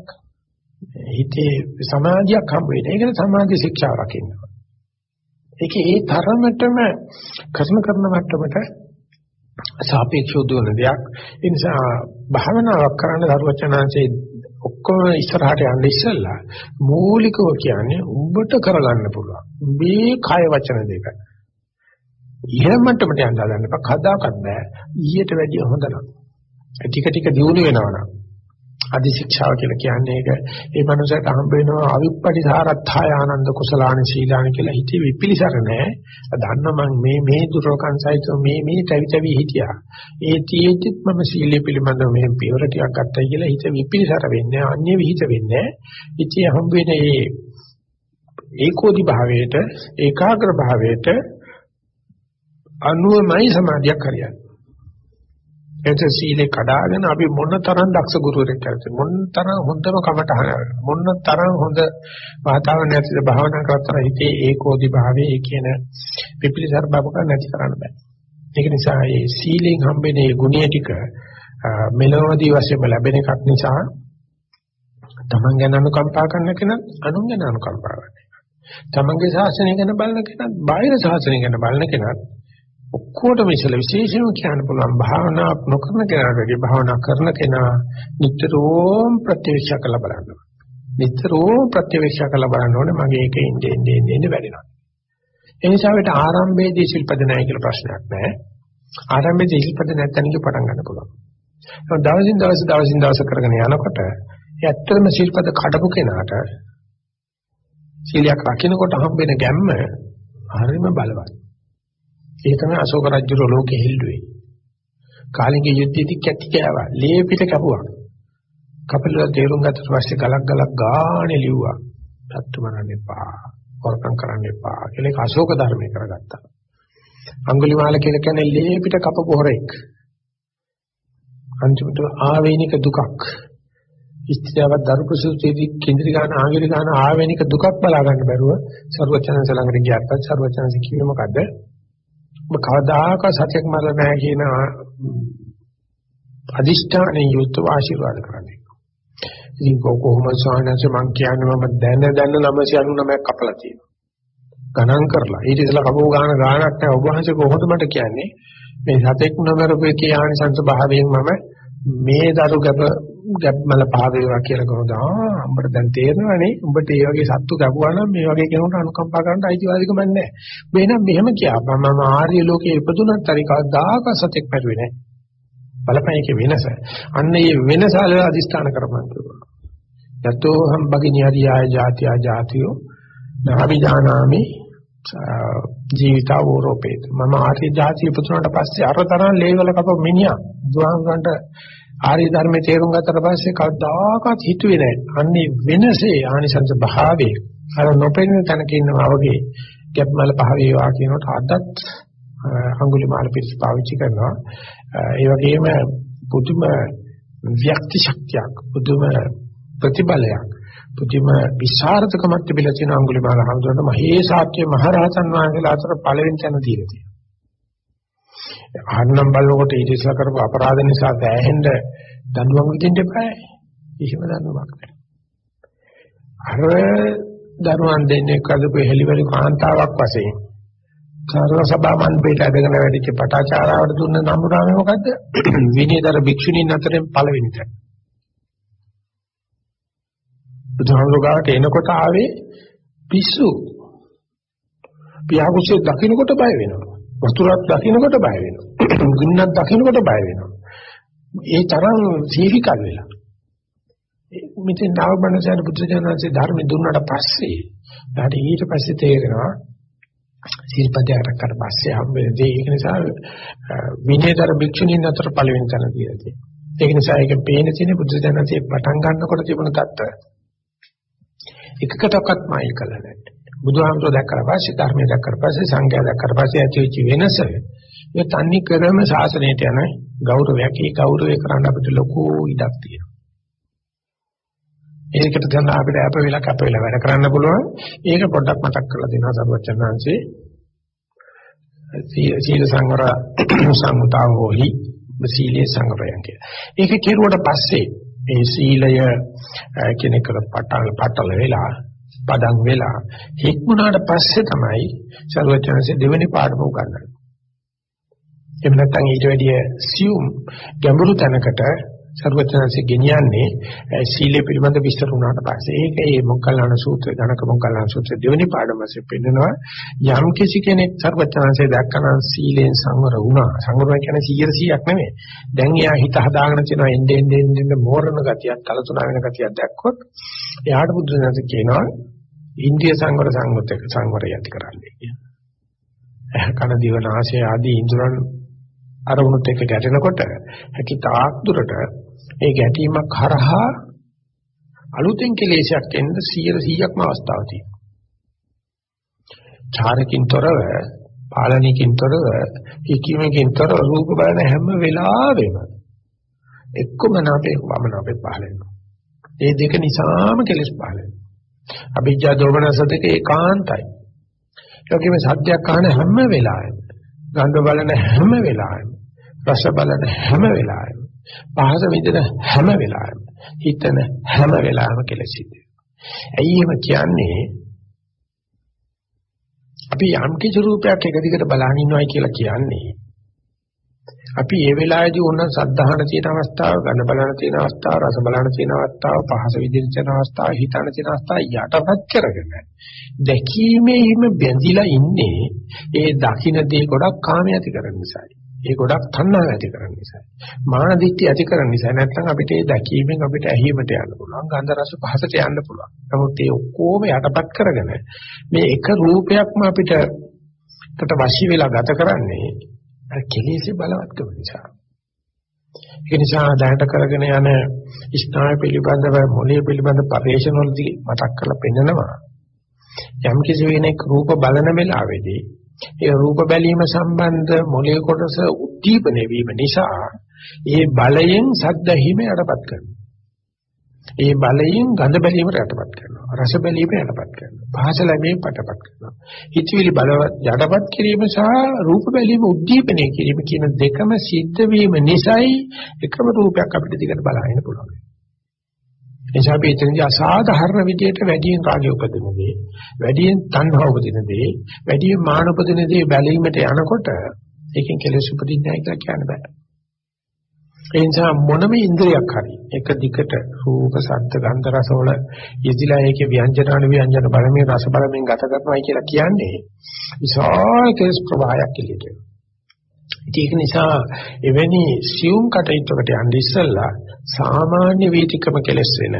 S1: හිතේ සමාධියක් හම්බ වෙන්නේ ඒකට සමාධි ශික්ෂාව රකින්න. ඒකේ ඒ තරමටම කරන කරන මට්ටමට සාපේක්ෂව දුවන දෙයක්. ඒ නිසා භාවනාවක් කරන්න දරුවචනාංශේ ඔක්කොම ඉස්සරහට යන්න ඉස්සෙල්ලා මූලිකව කියන්නේ උඹට කරගන්න පුළුවන්. මේ කය වචන දෙක. ඉහළ මට්ටමට යන්න හදන්න එපා. කදාකත් බෑ. ඊට වැඩිය හොඳ නම්. ටික ටික දියුණු වෙනවා නම් අධි ශික්ෂාව කියලා කියන්නේ ඒක ඒ මනුස්සයට හම්බ වෙනවා අවිප්පටිසාරත්ථය ආනන්ද කුසලාන සීලාන කියලා හිතේ විපිලිසර නැහැ. දන්න මම මේ මේ දුරකන් සහිතව මේ මේ තවි තවි හිටියා. ඒ තියෙද්දිත් මම සීලය පිළිබඳව මේ පියවර ටිකක් ගත්තා කියලා හිත විපිලිසර වෙන්නේ අන්‍ය විහිිත වෙන්නේ. ඉතින් හම්බ වෙන ඒ ඒකෝදි භාවයට ඒකාග්‍ර භාවයට අනුවමයි සමාධියක් හරියන්නේ. එතන සීලේ කඩාගෙන අපි මොන තරම් දක්ෂ ගුරුවරයෙක් කරත් මොන තරම් හොඳම කමටහන මොන තරම් හොඳ වාතාවරණයක් ඇතිද භාවනා කරතර හිතේ ඒකෝදි භාවයේ කියන පිපිලිසර බබක නැති කරන්න බෑ. ඒක නිසා මේ සීලෙන් හම්බෙන මේ ගුණය ටික මෙලොවදී වශයෙන්ම ලැබෙන එකක් නිසා තමන් ගැන අනුකම්පා කරන කෙනත් අනුන් ගැන අනුකම්පා කරනවා. තමන්ගේ ශාසනය ගැන බලන කෙනත් බාහිර ශාසනය ගැන බලන කෙනත් ඔක්කොටම ඉස්සෙල්ලා විශේෂම කියන්න පුළුවන් භාවනා නොකරන කෙනාටගේ භාවනා කරන කෙනා නිතරම ප්‍රත්‍යක්ෂ කරලා බලන්න. නිතරම ප්‍රත්‍යක්ෂ කරලා බලන්න ඕනේ මගේ එක ඉන්නේ ඉන්නේ ඉන්නේ වැඩෙනවා. ඒ නිසා වෙට ආරම්භයේදී ශිල්පද නැහැ කියලා ප්‍රශ්නයක් නැහැ. ආරම්භයේදී ශිල්පද නැත්නම් පටන් ගන්න පුළුවන්. දවසින් දවස දවසින් දවස කරගෙන යනකොට ඇත්තම ශිල්පද කඩපු කෙනාට සීලයක් රකින්නකොට හම්බෙන ගැම්ම හරිම බලවත්. ඒ තමයි අශෝක රජුගේ ලෝකෙ හිල්ලුවේ. කාලිගේ යුද්ධයේදී කැටි කෑවා. ලේ පිට කැපුවා. කපිලව තේරුම් ගත්තට පස්සේ ගලක් ගලක් ගානේ ලිව්වා. සත්තු මරන්න එපා. හොරකම් කරන්න එපා. කියලා ඒක අශෝක ධර්මය කරගත්තා. අඟුලිමාල කියලා කියන්නේ ලේ පිට කපපු හොරෙක්. අන්තිමට ආවේනික දුකක්. ඉස්තිරවත් දරුපසූතියේදී කේන්ද්‍රී ගාන ආගිරි ගාන ආවේනික දුකක් බලා ගන්න බැරුව සර්වචනස ළඟට ගියාට සර්වචනස කිව්වේ මොකද්ද? ඔබ කවදාක සත්‍යයක් මරලා නැහැ කියන අදිෂ්ඨානෙ යුතුව ආශිර්වාද කරන්නේ. ඉතින් කොහොම සාහනස මං කියන්නේ මම දැන දැන 999ක් කපලා තියෙනවා. ගණන් කරලා ඊට ඉස්සලා කපුව ගාන ගානක් නැහැ ඔබ වහන්සේ කොහොමද මට කියන්නේ මේ සතෙක් නොමරපේ කියානිසංස භාවයෙන් මම මේ දරු ගැබ ගැබ්මල පහවේවා කියලා කොහොමද ආ උඹට දැන් තේරෙනවනේ උඹට මේ වගේ සත්තු ගැබුවා නම් මේ වගේ කෙනෙකුට අනුකම්පා කරන්න අයිතිවාසිකම නැහැ. බේනම් මෙහෙම කියපන් මම ආර්ය ලෝකයේ ඉපදුනත් හරි කවදාක සතෙක් පැරුවේ නැහැ. බලපෑමේ වෙනස. අන්න මේ වෙනස අල අදිස්ථාන කරපන් කිව්වා. යතෝ හම් බගිනී හරියාය ජාතියා ජාතියෝ නාවිජානාමි ජීවිතාවෝරෝපේත මම ආර්ය ජාතිය පුතුනට පස්සේ අර තරම් ලේවල කප මිනිහා බුදුහාමරන්ට ආර්ය ධර්මයේ තේරුම් ගත්තට පස්සේ කවදාකවත් හිතුවේ නැහැ. අන්නේ වෙනසේ ආනිසංස භාවයේ. අර නොපෙනෙන තැනක ඉන්නවා වගේ ගැප්මල පහ වේවා කියනකොට අදත් අඟුලිමාල පිළිස් පාවිච්චි කරනවා. ඒ වගේම පුදුම ව්‍යක්ති ශක්තියක් පුදුම ප්‍රතිබලයක් පුදුම විශාරදකමක් තිබිලා තියෙන අඟුලිමාල හඳුනන මහේසාක්‍ය මහරහතන් වහන්සේලා අතර පළවෙනි තැන දීලා තියෙනවා. ආන්නම් බලනකොට ඊට ඉස්සලා කරපු අපරාධ නිසා දැහෙන්න දඬුවම් විදින්න එපා. කිසිම දඬුවමක් නැහැ. අර දරුවන් දෙන්නේ කදපු හෙලිවලි කාන්තාවක් වශයෙන් සාරව සභා මණ්ඩපයට ඇදගෙන වැඩිච්ච පටාචාරාවට දුන්න නම්බුරාමේ මොකද්ද? විනයදර භික්ෂුණීන් අතරින් පළවෙනි තැන. බුදුහාමුදුරුවෝට එනකොට ආවේ පිස්සු. පියාකුසේ දකින්නකොට බය වෙනවා. වතුරක් දකින්නකොට බය වෙනවා. ගින්නක් දකින්නකොට බය වෙනවා. ඒ තරම් සීවිකල් වෙලා. මෙතෙන් තාවබණසයන් බුදුජානකසේ ධර්ම දුන්නාට පස්සේ ඊට ඊට පස්සේ තේරෙනවා සීල්පදයට කර පස්සේ හම්බෙන්නේ ඒක නිසා විනයතර භික්ෂුණීන් අතර පළවෙනි තැන කියලා තියෙනවා. ඒක නිසා ඒක පේන තියෙන බුදුජානකසේ පටන් ගන්නකොට තිබුණ தත්ත එකකටවත් මායිල් කළා නැහැ. බුදුහාමුදුරුවෝ දැක්කට පස්සේ ධර්මය දැක්කට පස්සේ සංඝයා දැක්කට පස්සේ ඇතිවෙච්ච වෙනස මේ තන්නේ කරම ශාසනයට යන ගෞරවයක් ඒ ගෞරවය කරන්න අපිට ලොකු ඉඩක් තියෙනවා. ඒකට දැන් අපිට අප වෙලා කැප වෙලා වැඩ කරන්න පුළුවන්. ඒක පොඩ්ඩක් මතක් කරලා දෙනවා සරුවචනාංශේ. සීල සංවර සම්මුතාවෝහි සීලේ සංවරයන් කියලා. ඒක කෙරුවට පස්සේ මේ සීලය කෙනෙකුට පටල පටල වෙලා පදම් වෙලා හික්මුණාට පස්සේ තමයි සර්වචනසේ දෙවෙනි පාඩම උගන්වන්නේ. එහෙම නැත්නම් ඊට වැඩිය සියුම් ගැඹුරු තැනකට සර්වචනසේ ගෙනියන්නේ සීලය පිළිබඳ විස්තර වුණාට පස්සේ. ඒක ඒ මොග්ගල්ලාන සූත්‍රය ධනක මොග්ගල්ලාන සූත්‍රය දෙවෙනි පාඩමසේ පෙන්නනවා. යම් කිසි කෙනෙක් සර්වචනසේ දැක්කනම් සීලෙන් සංවර වුණා. සංවරය කියන්නේ 100%ක් නෙමෙයි. දැන් එයා හිත හදාගෙන තියෙනවා එන්නේ එන්නේ එන්නේ මෝරණ ගතියක් කලතුණා වෙන ගතියක් දැක්කොත් එයාට බුදුසසුන කියනවා ඉන්ද්‍රිය සංවර සංවතක සංවරය ඇති කරන්නේ කියලා. කන දිව නාසය ආදී ඉන්ද්‍රයන් අරමුණුත් එක්ක ගැටෙනකොට හැකි තාක් දුරට ඒ ගැටීමක් හරහා අලුතෙන් කෙලෙසයක් එන්න 100%ක්ම අවස්ථාවක් තියෙනවා. චාරකින් තොරව, පාලනකින් තොරව, හිකීමකින් තොරව රූප බලන හැම වෙලාවෙම එක්කම නාපේ වමන අපේ පහල වෙනවා. ඒ දෙක නිසාම කෙලස් පහල වෙනවා. අභිජ්ජා දෝමනස දෙක ඒකාන්තයි. ඒකෙම සත්‍යයක් අහන හැම වෙලාවෙම, ගන්ධ බලන හැම වෙලාවෙම, රස බලන හැම වෙලාවෙම, පහස විඳින හැම වෙලාවෙම, හිතන හැම වෙලාවෙම කෙලසිත. ඇයි එහෙම කියන්නේ? අපි යම් කිසි රූපයක් එක දිගට බලන ඉන්නවයි කියලා කියන්නේ අපි ඒ වෙලාවේදී ඕන සද්ධාහන තියෙන අවස්ථාව, ගන්න බලන තියෙන අවස්ථාව, රස බලන තියෙන අවස්ථාව, පහස විදින තියෙන අවස්ථාව, හිතන තියෙන අවස්ථාව යටපත් කරගෙන දැකීමේම බැඳිලා ඉන්නේ ඒ දකින්න දේ ගොඩක් කාමයේ ඇති කරන නිසායි. ඒ ගොඩක් තණ්හාව ඇති කරන නිසා. මාන දිට්ඨිය ඇති කරන නිසා නැත්නම් අපිට ඒ දැකීමෙන් අපිට ඇහිීමට යන්න පුළුවන්. ගන්ධ රස පහසට යන්න පුළුවන්. නමුත් ඒ ඔක්කොම යටපත් කරගෙන මේ එක රූපයක්ම අපිට කට වශී වෙලා ගත කරන්නේ අර කෙලෙසේ බලවත්කම නිසා. ඒ නිසා දැනට කරගෙන යන ස්නායු පිළිබඳව මොළයේ පිළිබඳ පරිශනවලදී මතක් කරලා පෙන්නනවා. යම් කිසි වෙනෙක් රූප බලන වෙලාවේදී ඒ රූප බැලීම සම්බන්ධ මොළයේ කොටස උද්දීපනය වීම නිසා ඒ බලයෙන් සද්ද හිම යටපත් කරනවා. ඒ බලයෙන් ගඳ බැලීමට යටපත් කරනවා. රස බැලීමට යටපත් කරනවා. පහස ලැබීම යටපත් කරනවා. හිතවිලි බලවත් යටපත් කිරීම සහ රූප බැලීම උද්දීපනය කිරීම කියන දෙකම සිද්ධ වීම නිසායි එකම රූපයක් අපිට දිගට බලන්න පුළුවන්. එනිසා අපි එතනදී අසාධාරණ විදියට වැඩියෙන් රාගය උපදින දේ, වැඩියෙන් තණ්හාව උපදින දේ, වැඩියෙන් මාන උපදින දේ බැලීමට යනකොට ඒකෙන් කෙලෙස් උපදින්නේ නැහැ කියලා කියන්න බෑ. ඒ නිසා මොනම ඉන්ද්‍රියක් හරි එක දිගට රූප, ශබ්ද, ගන්ධ, රස වල යෙදිලා ඒකේ ව්‍යංජන අනු ව්‍යංජන බලමින් රස බලමින් ගත කරනවායි කියලා කියන්නේ විශාල කෙලෙස් ප්‍රවාහයක් එළියට එනවා. ඒක නිසා එවැනි සියුම් කටයුත්තකට යන්න ඉස්සෙල්ලා සාමාන්‍ය වීතිකම කෙලස් වෙන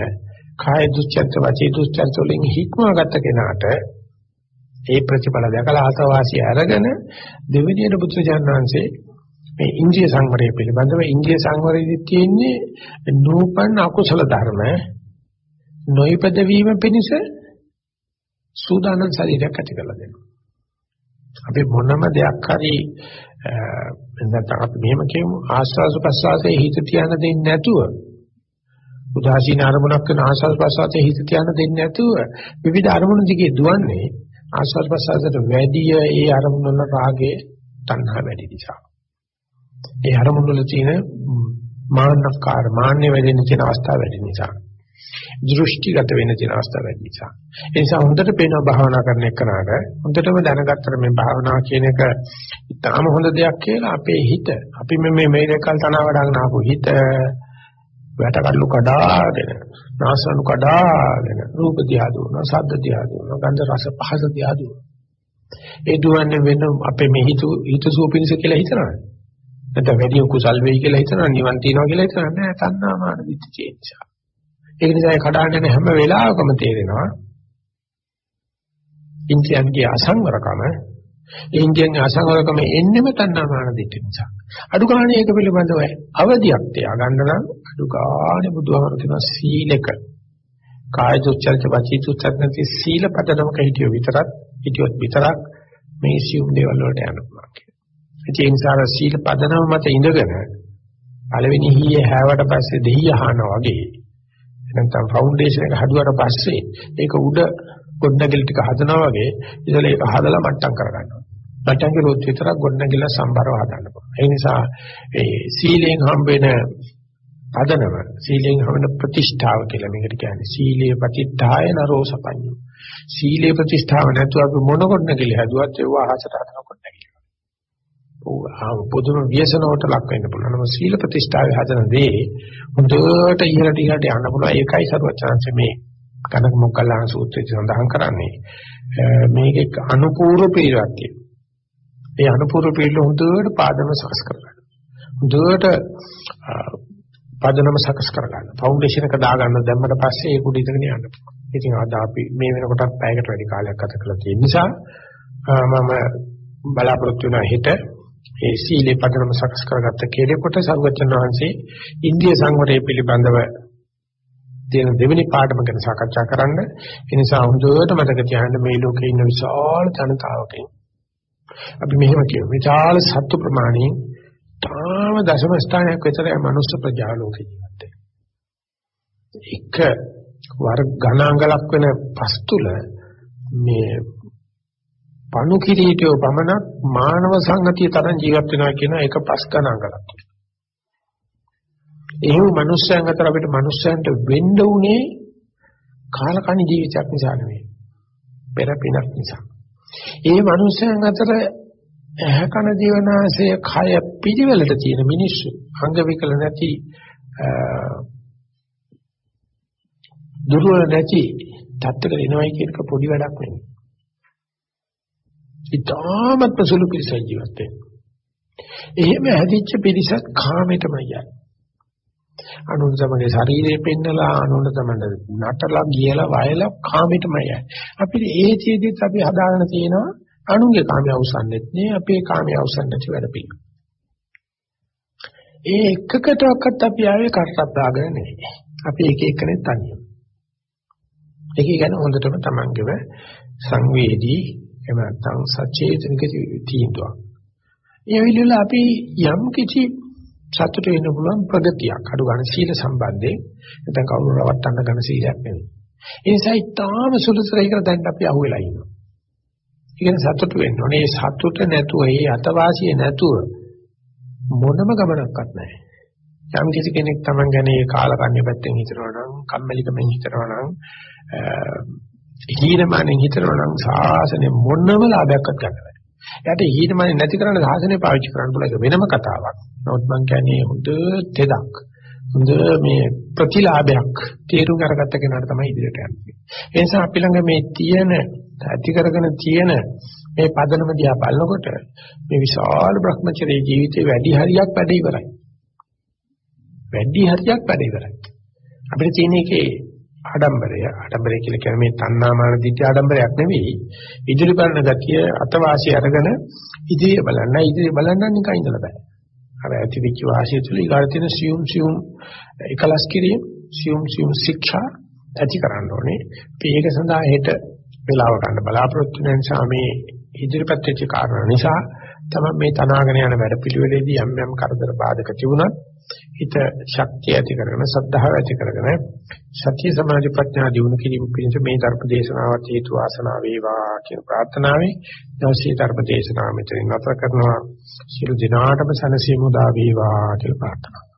S1: කාය දුස්චර්ත වචී දුස්චර්ත වලින් හික්මවගත්ත කෙනාට ඒ ප්‍රතිඵල දැකලා ආසවාසිය අරගෙන දෙවෙනියට බුදුජානනාංශේ මේ ඉන්ද්‍රිය සංවරය පිළිබඳව ඉන්ද්‍රිය සංවරයේදී තියෙන්නේ නූපන් අකුසල ධර්ම නොයිපද වීම පිණිස සූදානම් ශරීරයක් ඇති කරලා දෙනවා. අපි මොනම දෙයක් හරි නැත්නම් අපි මෙහෙම කියමු ආස්වාද ප්‍රසආසයේ හිත තියන්න දෙන්නේ නැතුව උදාසීන අරමුණක් කරන ආස්වාද ප්‍රසආසයේ හිත තියන්න දෙන්නේ නැතුව විවිධ අරමුණු දිගේ දුවන්නේ ආස්වාද ප්‍රසආසයට වැඩිය ඒ අරමුණ වල රාගයේ තණ්හා වැඩි නිසා. ඒ අරමුණ වල තියෙන මාන්නකාර මාන්නේ වැඩි වෙන අවස්ථාව වැඩි නිසා. දෘෂ්ටිගත වෙන තියෙන අවස්ථාව වැඩි නිසා. ඒ නිසා හොඳට පේනවා භාවනා කරන එකනට හොඳටම දැනගත්තට මේ භාවනා කියන එක ඉතාම හොඳ දෙයක් කියලා අපේ හිත අපි මේ මේ මේකල් තනවා වඩාගෙන ආපු හිත වැටකඩලු කඩාගෙන නාසනු කඩාගෙන රූප දිහා දුවනවා ශබ්ද දිහා දුවනවා ගන්ධ රස පහස දිහා දුවනවා ඒ දුවන්නේ වෙන අපේ මේ හිත හිත සූපින්ස කියලා හිතනවා නැත්නම් වැඩි කුසල් වෙයි කියලා හිතනවා නිවන් තියනවා කියලා හිතනවා නෑ තණ්හා මාන දිච්චේ නිසා ඒක නිසා ඒ කඩාගෙන යන හැම වෙලාවකම තේරෙනවා ඉන්ද්‍රියන්ගේ අසංවරකම ඉන්ද්‍රියන්ගේ අසංවරකම එන්නෙම තණ්හාමාන දෙක නිසා. අඩු ගානේ ඒක පිළිබඳව අවදියක් තියාගන්න නම් අඩු ගානේ බුදුහාමර කියන සීලක කාය දුච්චරිත වචී දුච්චරිත නැති සීල පදනමක හිටියෝ විතරක් හිටියොත් විතරක් මේ සියුම් දේවල් වලට යන්න පුළුවන් කියලා. ඒ නිසා සීල පදනම මත ඉඳගෙන පළවෙනි හීයේ හැවට පස්සේ දෙහිය අහනවා වගේ නැත්නම් ෆවුන්ඩේෂන් එක හදුවට පස්සේ ඒක උඩ ගොඩනැගිලි ටික හදනවා වගේ ඉතල ඒක හදලා මට්ටම් කරගන්නවා. මට්ටම් කළොත් විතරක් ගොඩනැගිල්ල සම්බරව හදන්න පුළුවන්. ඒ නිසා ඒ සීලෙන් හම්බෙන පදනම සීලෙන් හම්බෙන ප්‍රතිෂ්ඨාව කියලා මේකට කියන්නේ. සීලේ ප්‍රතිඨාය නරෝ සපඤ්ඤු. සීලේ ප්‍රතිෂ්ඨාව නැතුව අපි මොන ගොඩනැගිලි හදුවත් ඒව අහසට හදන ගොඩනැගිලි. පොදුම ව්‍යසනවට ලක් වෙන්න පුළුවන්. නමුත් සීල ප්‍රතිෂ්ඨාවේ හදන දේ හොඳට ඉහළට ඉහළට යන්න පුළුවන්. ඒකයි සරුවචාන්ස මේ කනක මොග්ගල්ලාන සූත්‍රයේ සඳහන් කරන්නේ. මේකේ අනුපූර්ව පිළිවෙත් ඒ අනුපූර්ව පිළිවෙල හොඳට පාදම සකස් කරගන්න. හොඳට පාදනම සකස් කරගන්න. ෆවුන්ඩේෂන් එක දාගන්න දැම්මට පස්සේ ඒක උඩ ඉඳගෙන යන්න පුළුවන්. ඉතින් අද අපි මේ වෙනකොටත් පැයකට වැඩි කාලයක් ගත කරලා තියෙන නිසා මම බලාපොරොත්තු වෙන හිත ඒ සීලේ පදනම සකස් කරගත්ත කෙනෙකුට සරුවචන වහන්සේ ඉන්දිය සංවරය පිළිබඳව තියෙන දෙවෙනි පාඩම ගැන සාකච්ඡා කරන්න. ඒ නිසා හොඳට මතක තියාගන්න මේ ලෝකේ ඉන්න විශාල ජනතාවකින් අපි මෙහෙම කියමු. විශාල සත්තු ප්‍රමාණයෙන් තාම දශම ස්ථානයක් විතරයි මනුස්ස ප්‍රජා ලෝකේ ජීවත් එක වර්ග ගණාංගලක් වෙන පස්තුල මේ පණු කිරීටෝ පමණක් මානව සංගතිය තරම් ජීවත් වෙනවා කියන එක පස් ගණංගලක්. එහෙම මිනිස්යන් අතර අපිට මිනිස්යන්ට වෙන්න උනේ කාලකණි ජීවිතයක් නිසා නෙවෙයි. පෙර පිනක් නිසා. ඒ මිනිස්යන් අතර ඇහ කන දිවනාසය කය පිළිවෙලට තියෙන මිනිස්සු අංග විකල නැති දුර්වල නැති තත්ත්වයක එනවයි කියනක පොඩි වැඩක් නෙවෙයි. ඉතාමත් සුළු පිළිසක් ජීවත් වෙනවා. එහෙම හැදිච්ච පිරිසක් කාමයටමයි යන්නේ. අනුන් තමගේ ශරීරය පෙන්නලා අනුන් තමන්ට නටලා ගියලා වයලා කාමයටමයි යන්නේ. අපිට ඒ චේදිත් අපි හදාගෙන තියෙනවා අනුන්ගේ කාමය අවසන්නෙත් නේ අපේ කාමය අවසන් නැති වැඩ පිළිවෙල. ඒ එකකටවත් අපි ආවේ කරටක් දාගෙන නෙවෙයි. අපි එක එකනේ තනියම. ඒක ගැන හොඳටම තමන්ගේව සංවේදී එහෙම නැත්නම් සචේතනික තීන්දුවක්. ඒ විදිහට අපි යම් කිසි සතුට වෙන්න පුළුවන් ප්‍රගතියක් අඩු ගන්න සීල සම්බන්ධයෙන් නැත්නම් කවුරු රවට්ටන්න ගන්න සීලයක් නෙවෙයි. ඒ නිසා ඊටාම සුළුතරයකට දැන් අපි අහුවෙලා ඉන්නවා. ඉගෙන සතුට වෙන්න ඕනේ. ඒ සතුට නැතුව, ඒ අතවාසිය නැතුව මොනම ගමනක්වත් නැහැ. යම් කිසි කෙනෙක් Taman ගැන ඒ කාලකන්‍ය පැත්තෙන් හිතනවා නම්, කම්මැලිකමෙන් හිතනවා නම්, හීනමානෙන් හිතනවා නම් සාසනෙ මොනම ලාභයක්වත් ගන්න බෑ. එයාට හීනමානෙ නැති කරන්න සාසනෙ පාවිච්චි කරන්න පුළුවන් ඒක වෙනම කතාවක්. නමුත් මං කියන්නේ හොඳ තෙදක්. හොඳ මේ ප්‍රතිලාභයක් තේරුම් අරගත්ත කෙනාට තමයි ඉදිරියට යන්නේ. ඒ නිසා අපි ළඟ මේ තියෙන ඇති කරගෙන තියෙන මේ පදනම දිහා බලනකොට මේ විශාල Brahmacharya ජීවිතේ වැඩි හරියක් වැඩ ඉවරයි. වැඩි හරියක් වැඩ ඉවරයි. අපිට තියෙන එකේ ආඩම්බරය. ආඩම්බරය කියලා කියන්නේ මේ තණ්හාමාන දිට්ඨි ආඩම්බරයක් නෙවෙයි. ඉදිරි බලන ගතිය අතවාසිය අරගෙන ඉදිරිය බලන්න. ඉදිරිය බලන්න නිකන් ඉඳලා බෑ. අර ඇති වෙච්ච වාසිය තුළ ඊගාට තියෙන සියුම් සියුම් එකලස් කිරීම සියුම් සියුම් ශික්ෂා ඇති කරන්න ඕනේ. ඒක සඳහා හෙට වෙලාව ගන්න බලාපොරොත්තු වෙන නිසා මේ ඉදිරිපත් වෙච්ච කාරණා නිසා තමයි මේ තනාගෙන යන වැඩ පිළිවෙලේදී යම් යම් කරදර බාධක තිබුණත් හිත ශක්තිය ඇති කරගෙන සද්ධාව ඇති කරගෙන සත්‍ය සමාධි ප්‍රඥා දිනු කිරීම පිණිස මේ ධර්ම දේශනාවත් හේතු වාසනා වේවා කියන ප්‍රාර්ථනාවෙන් දවසේ ධර්ම දේශනාව මෙතනින් නැවත කරනවා. සියලු දිනාටම සනසීමු දා වේවා කියලා ප්‍රාර්ථනා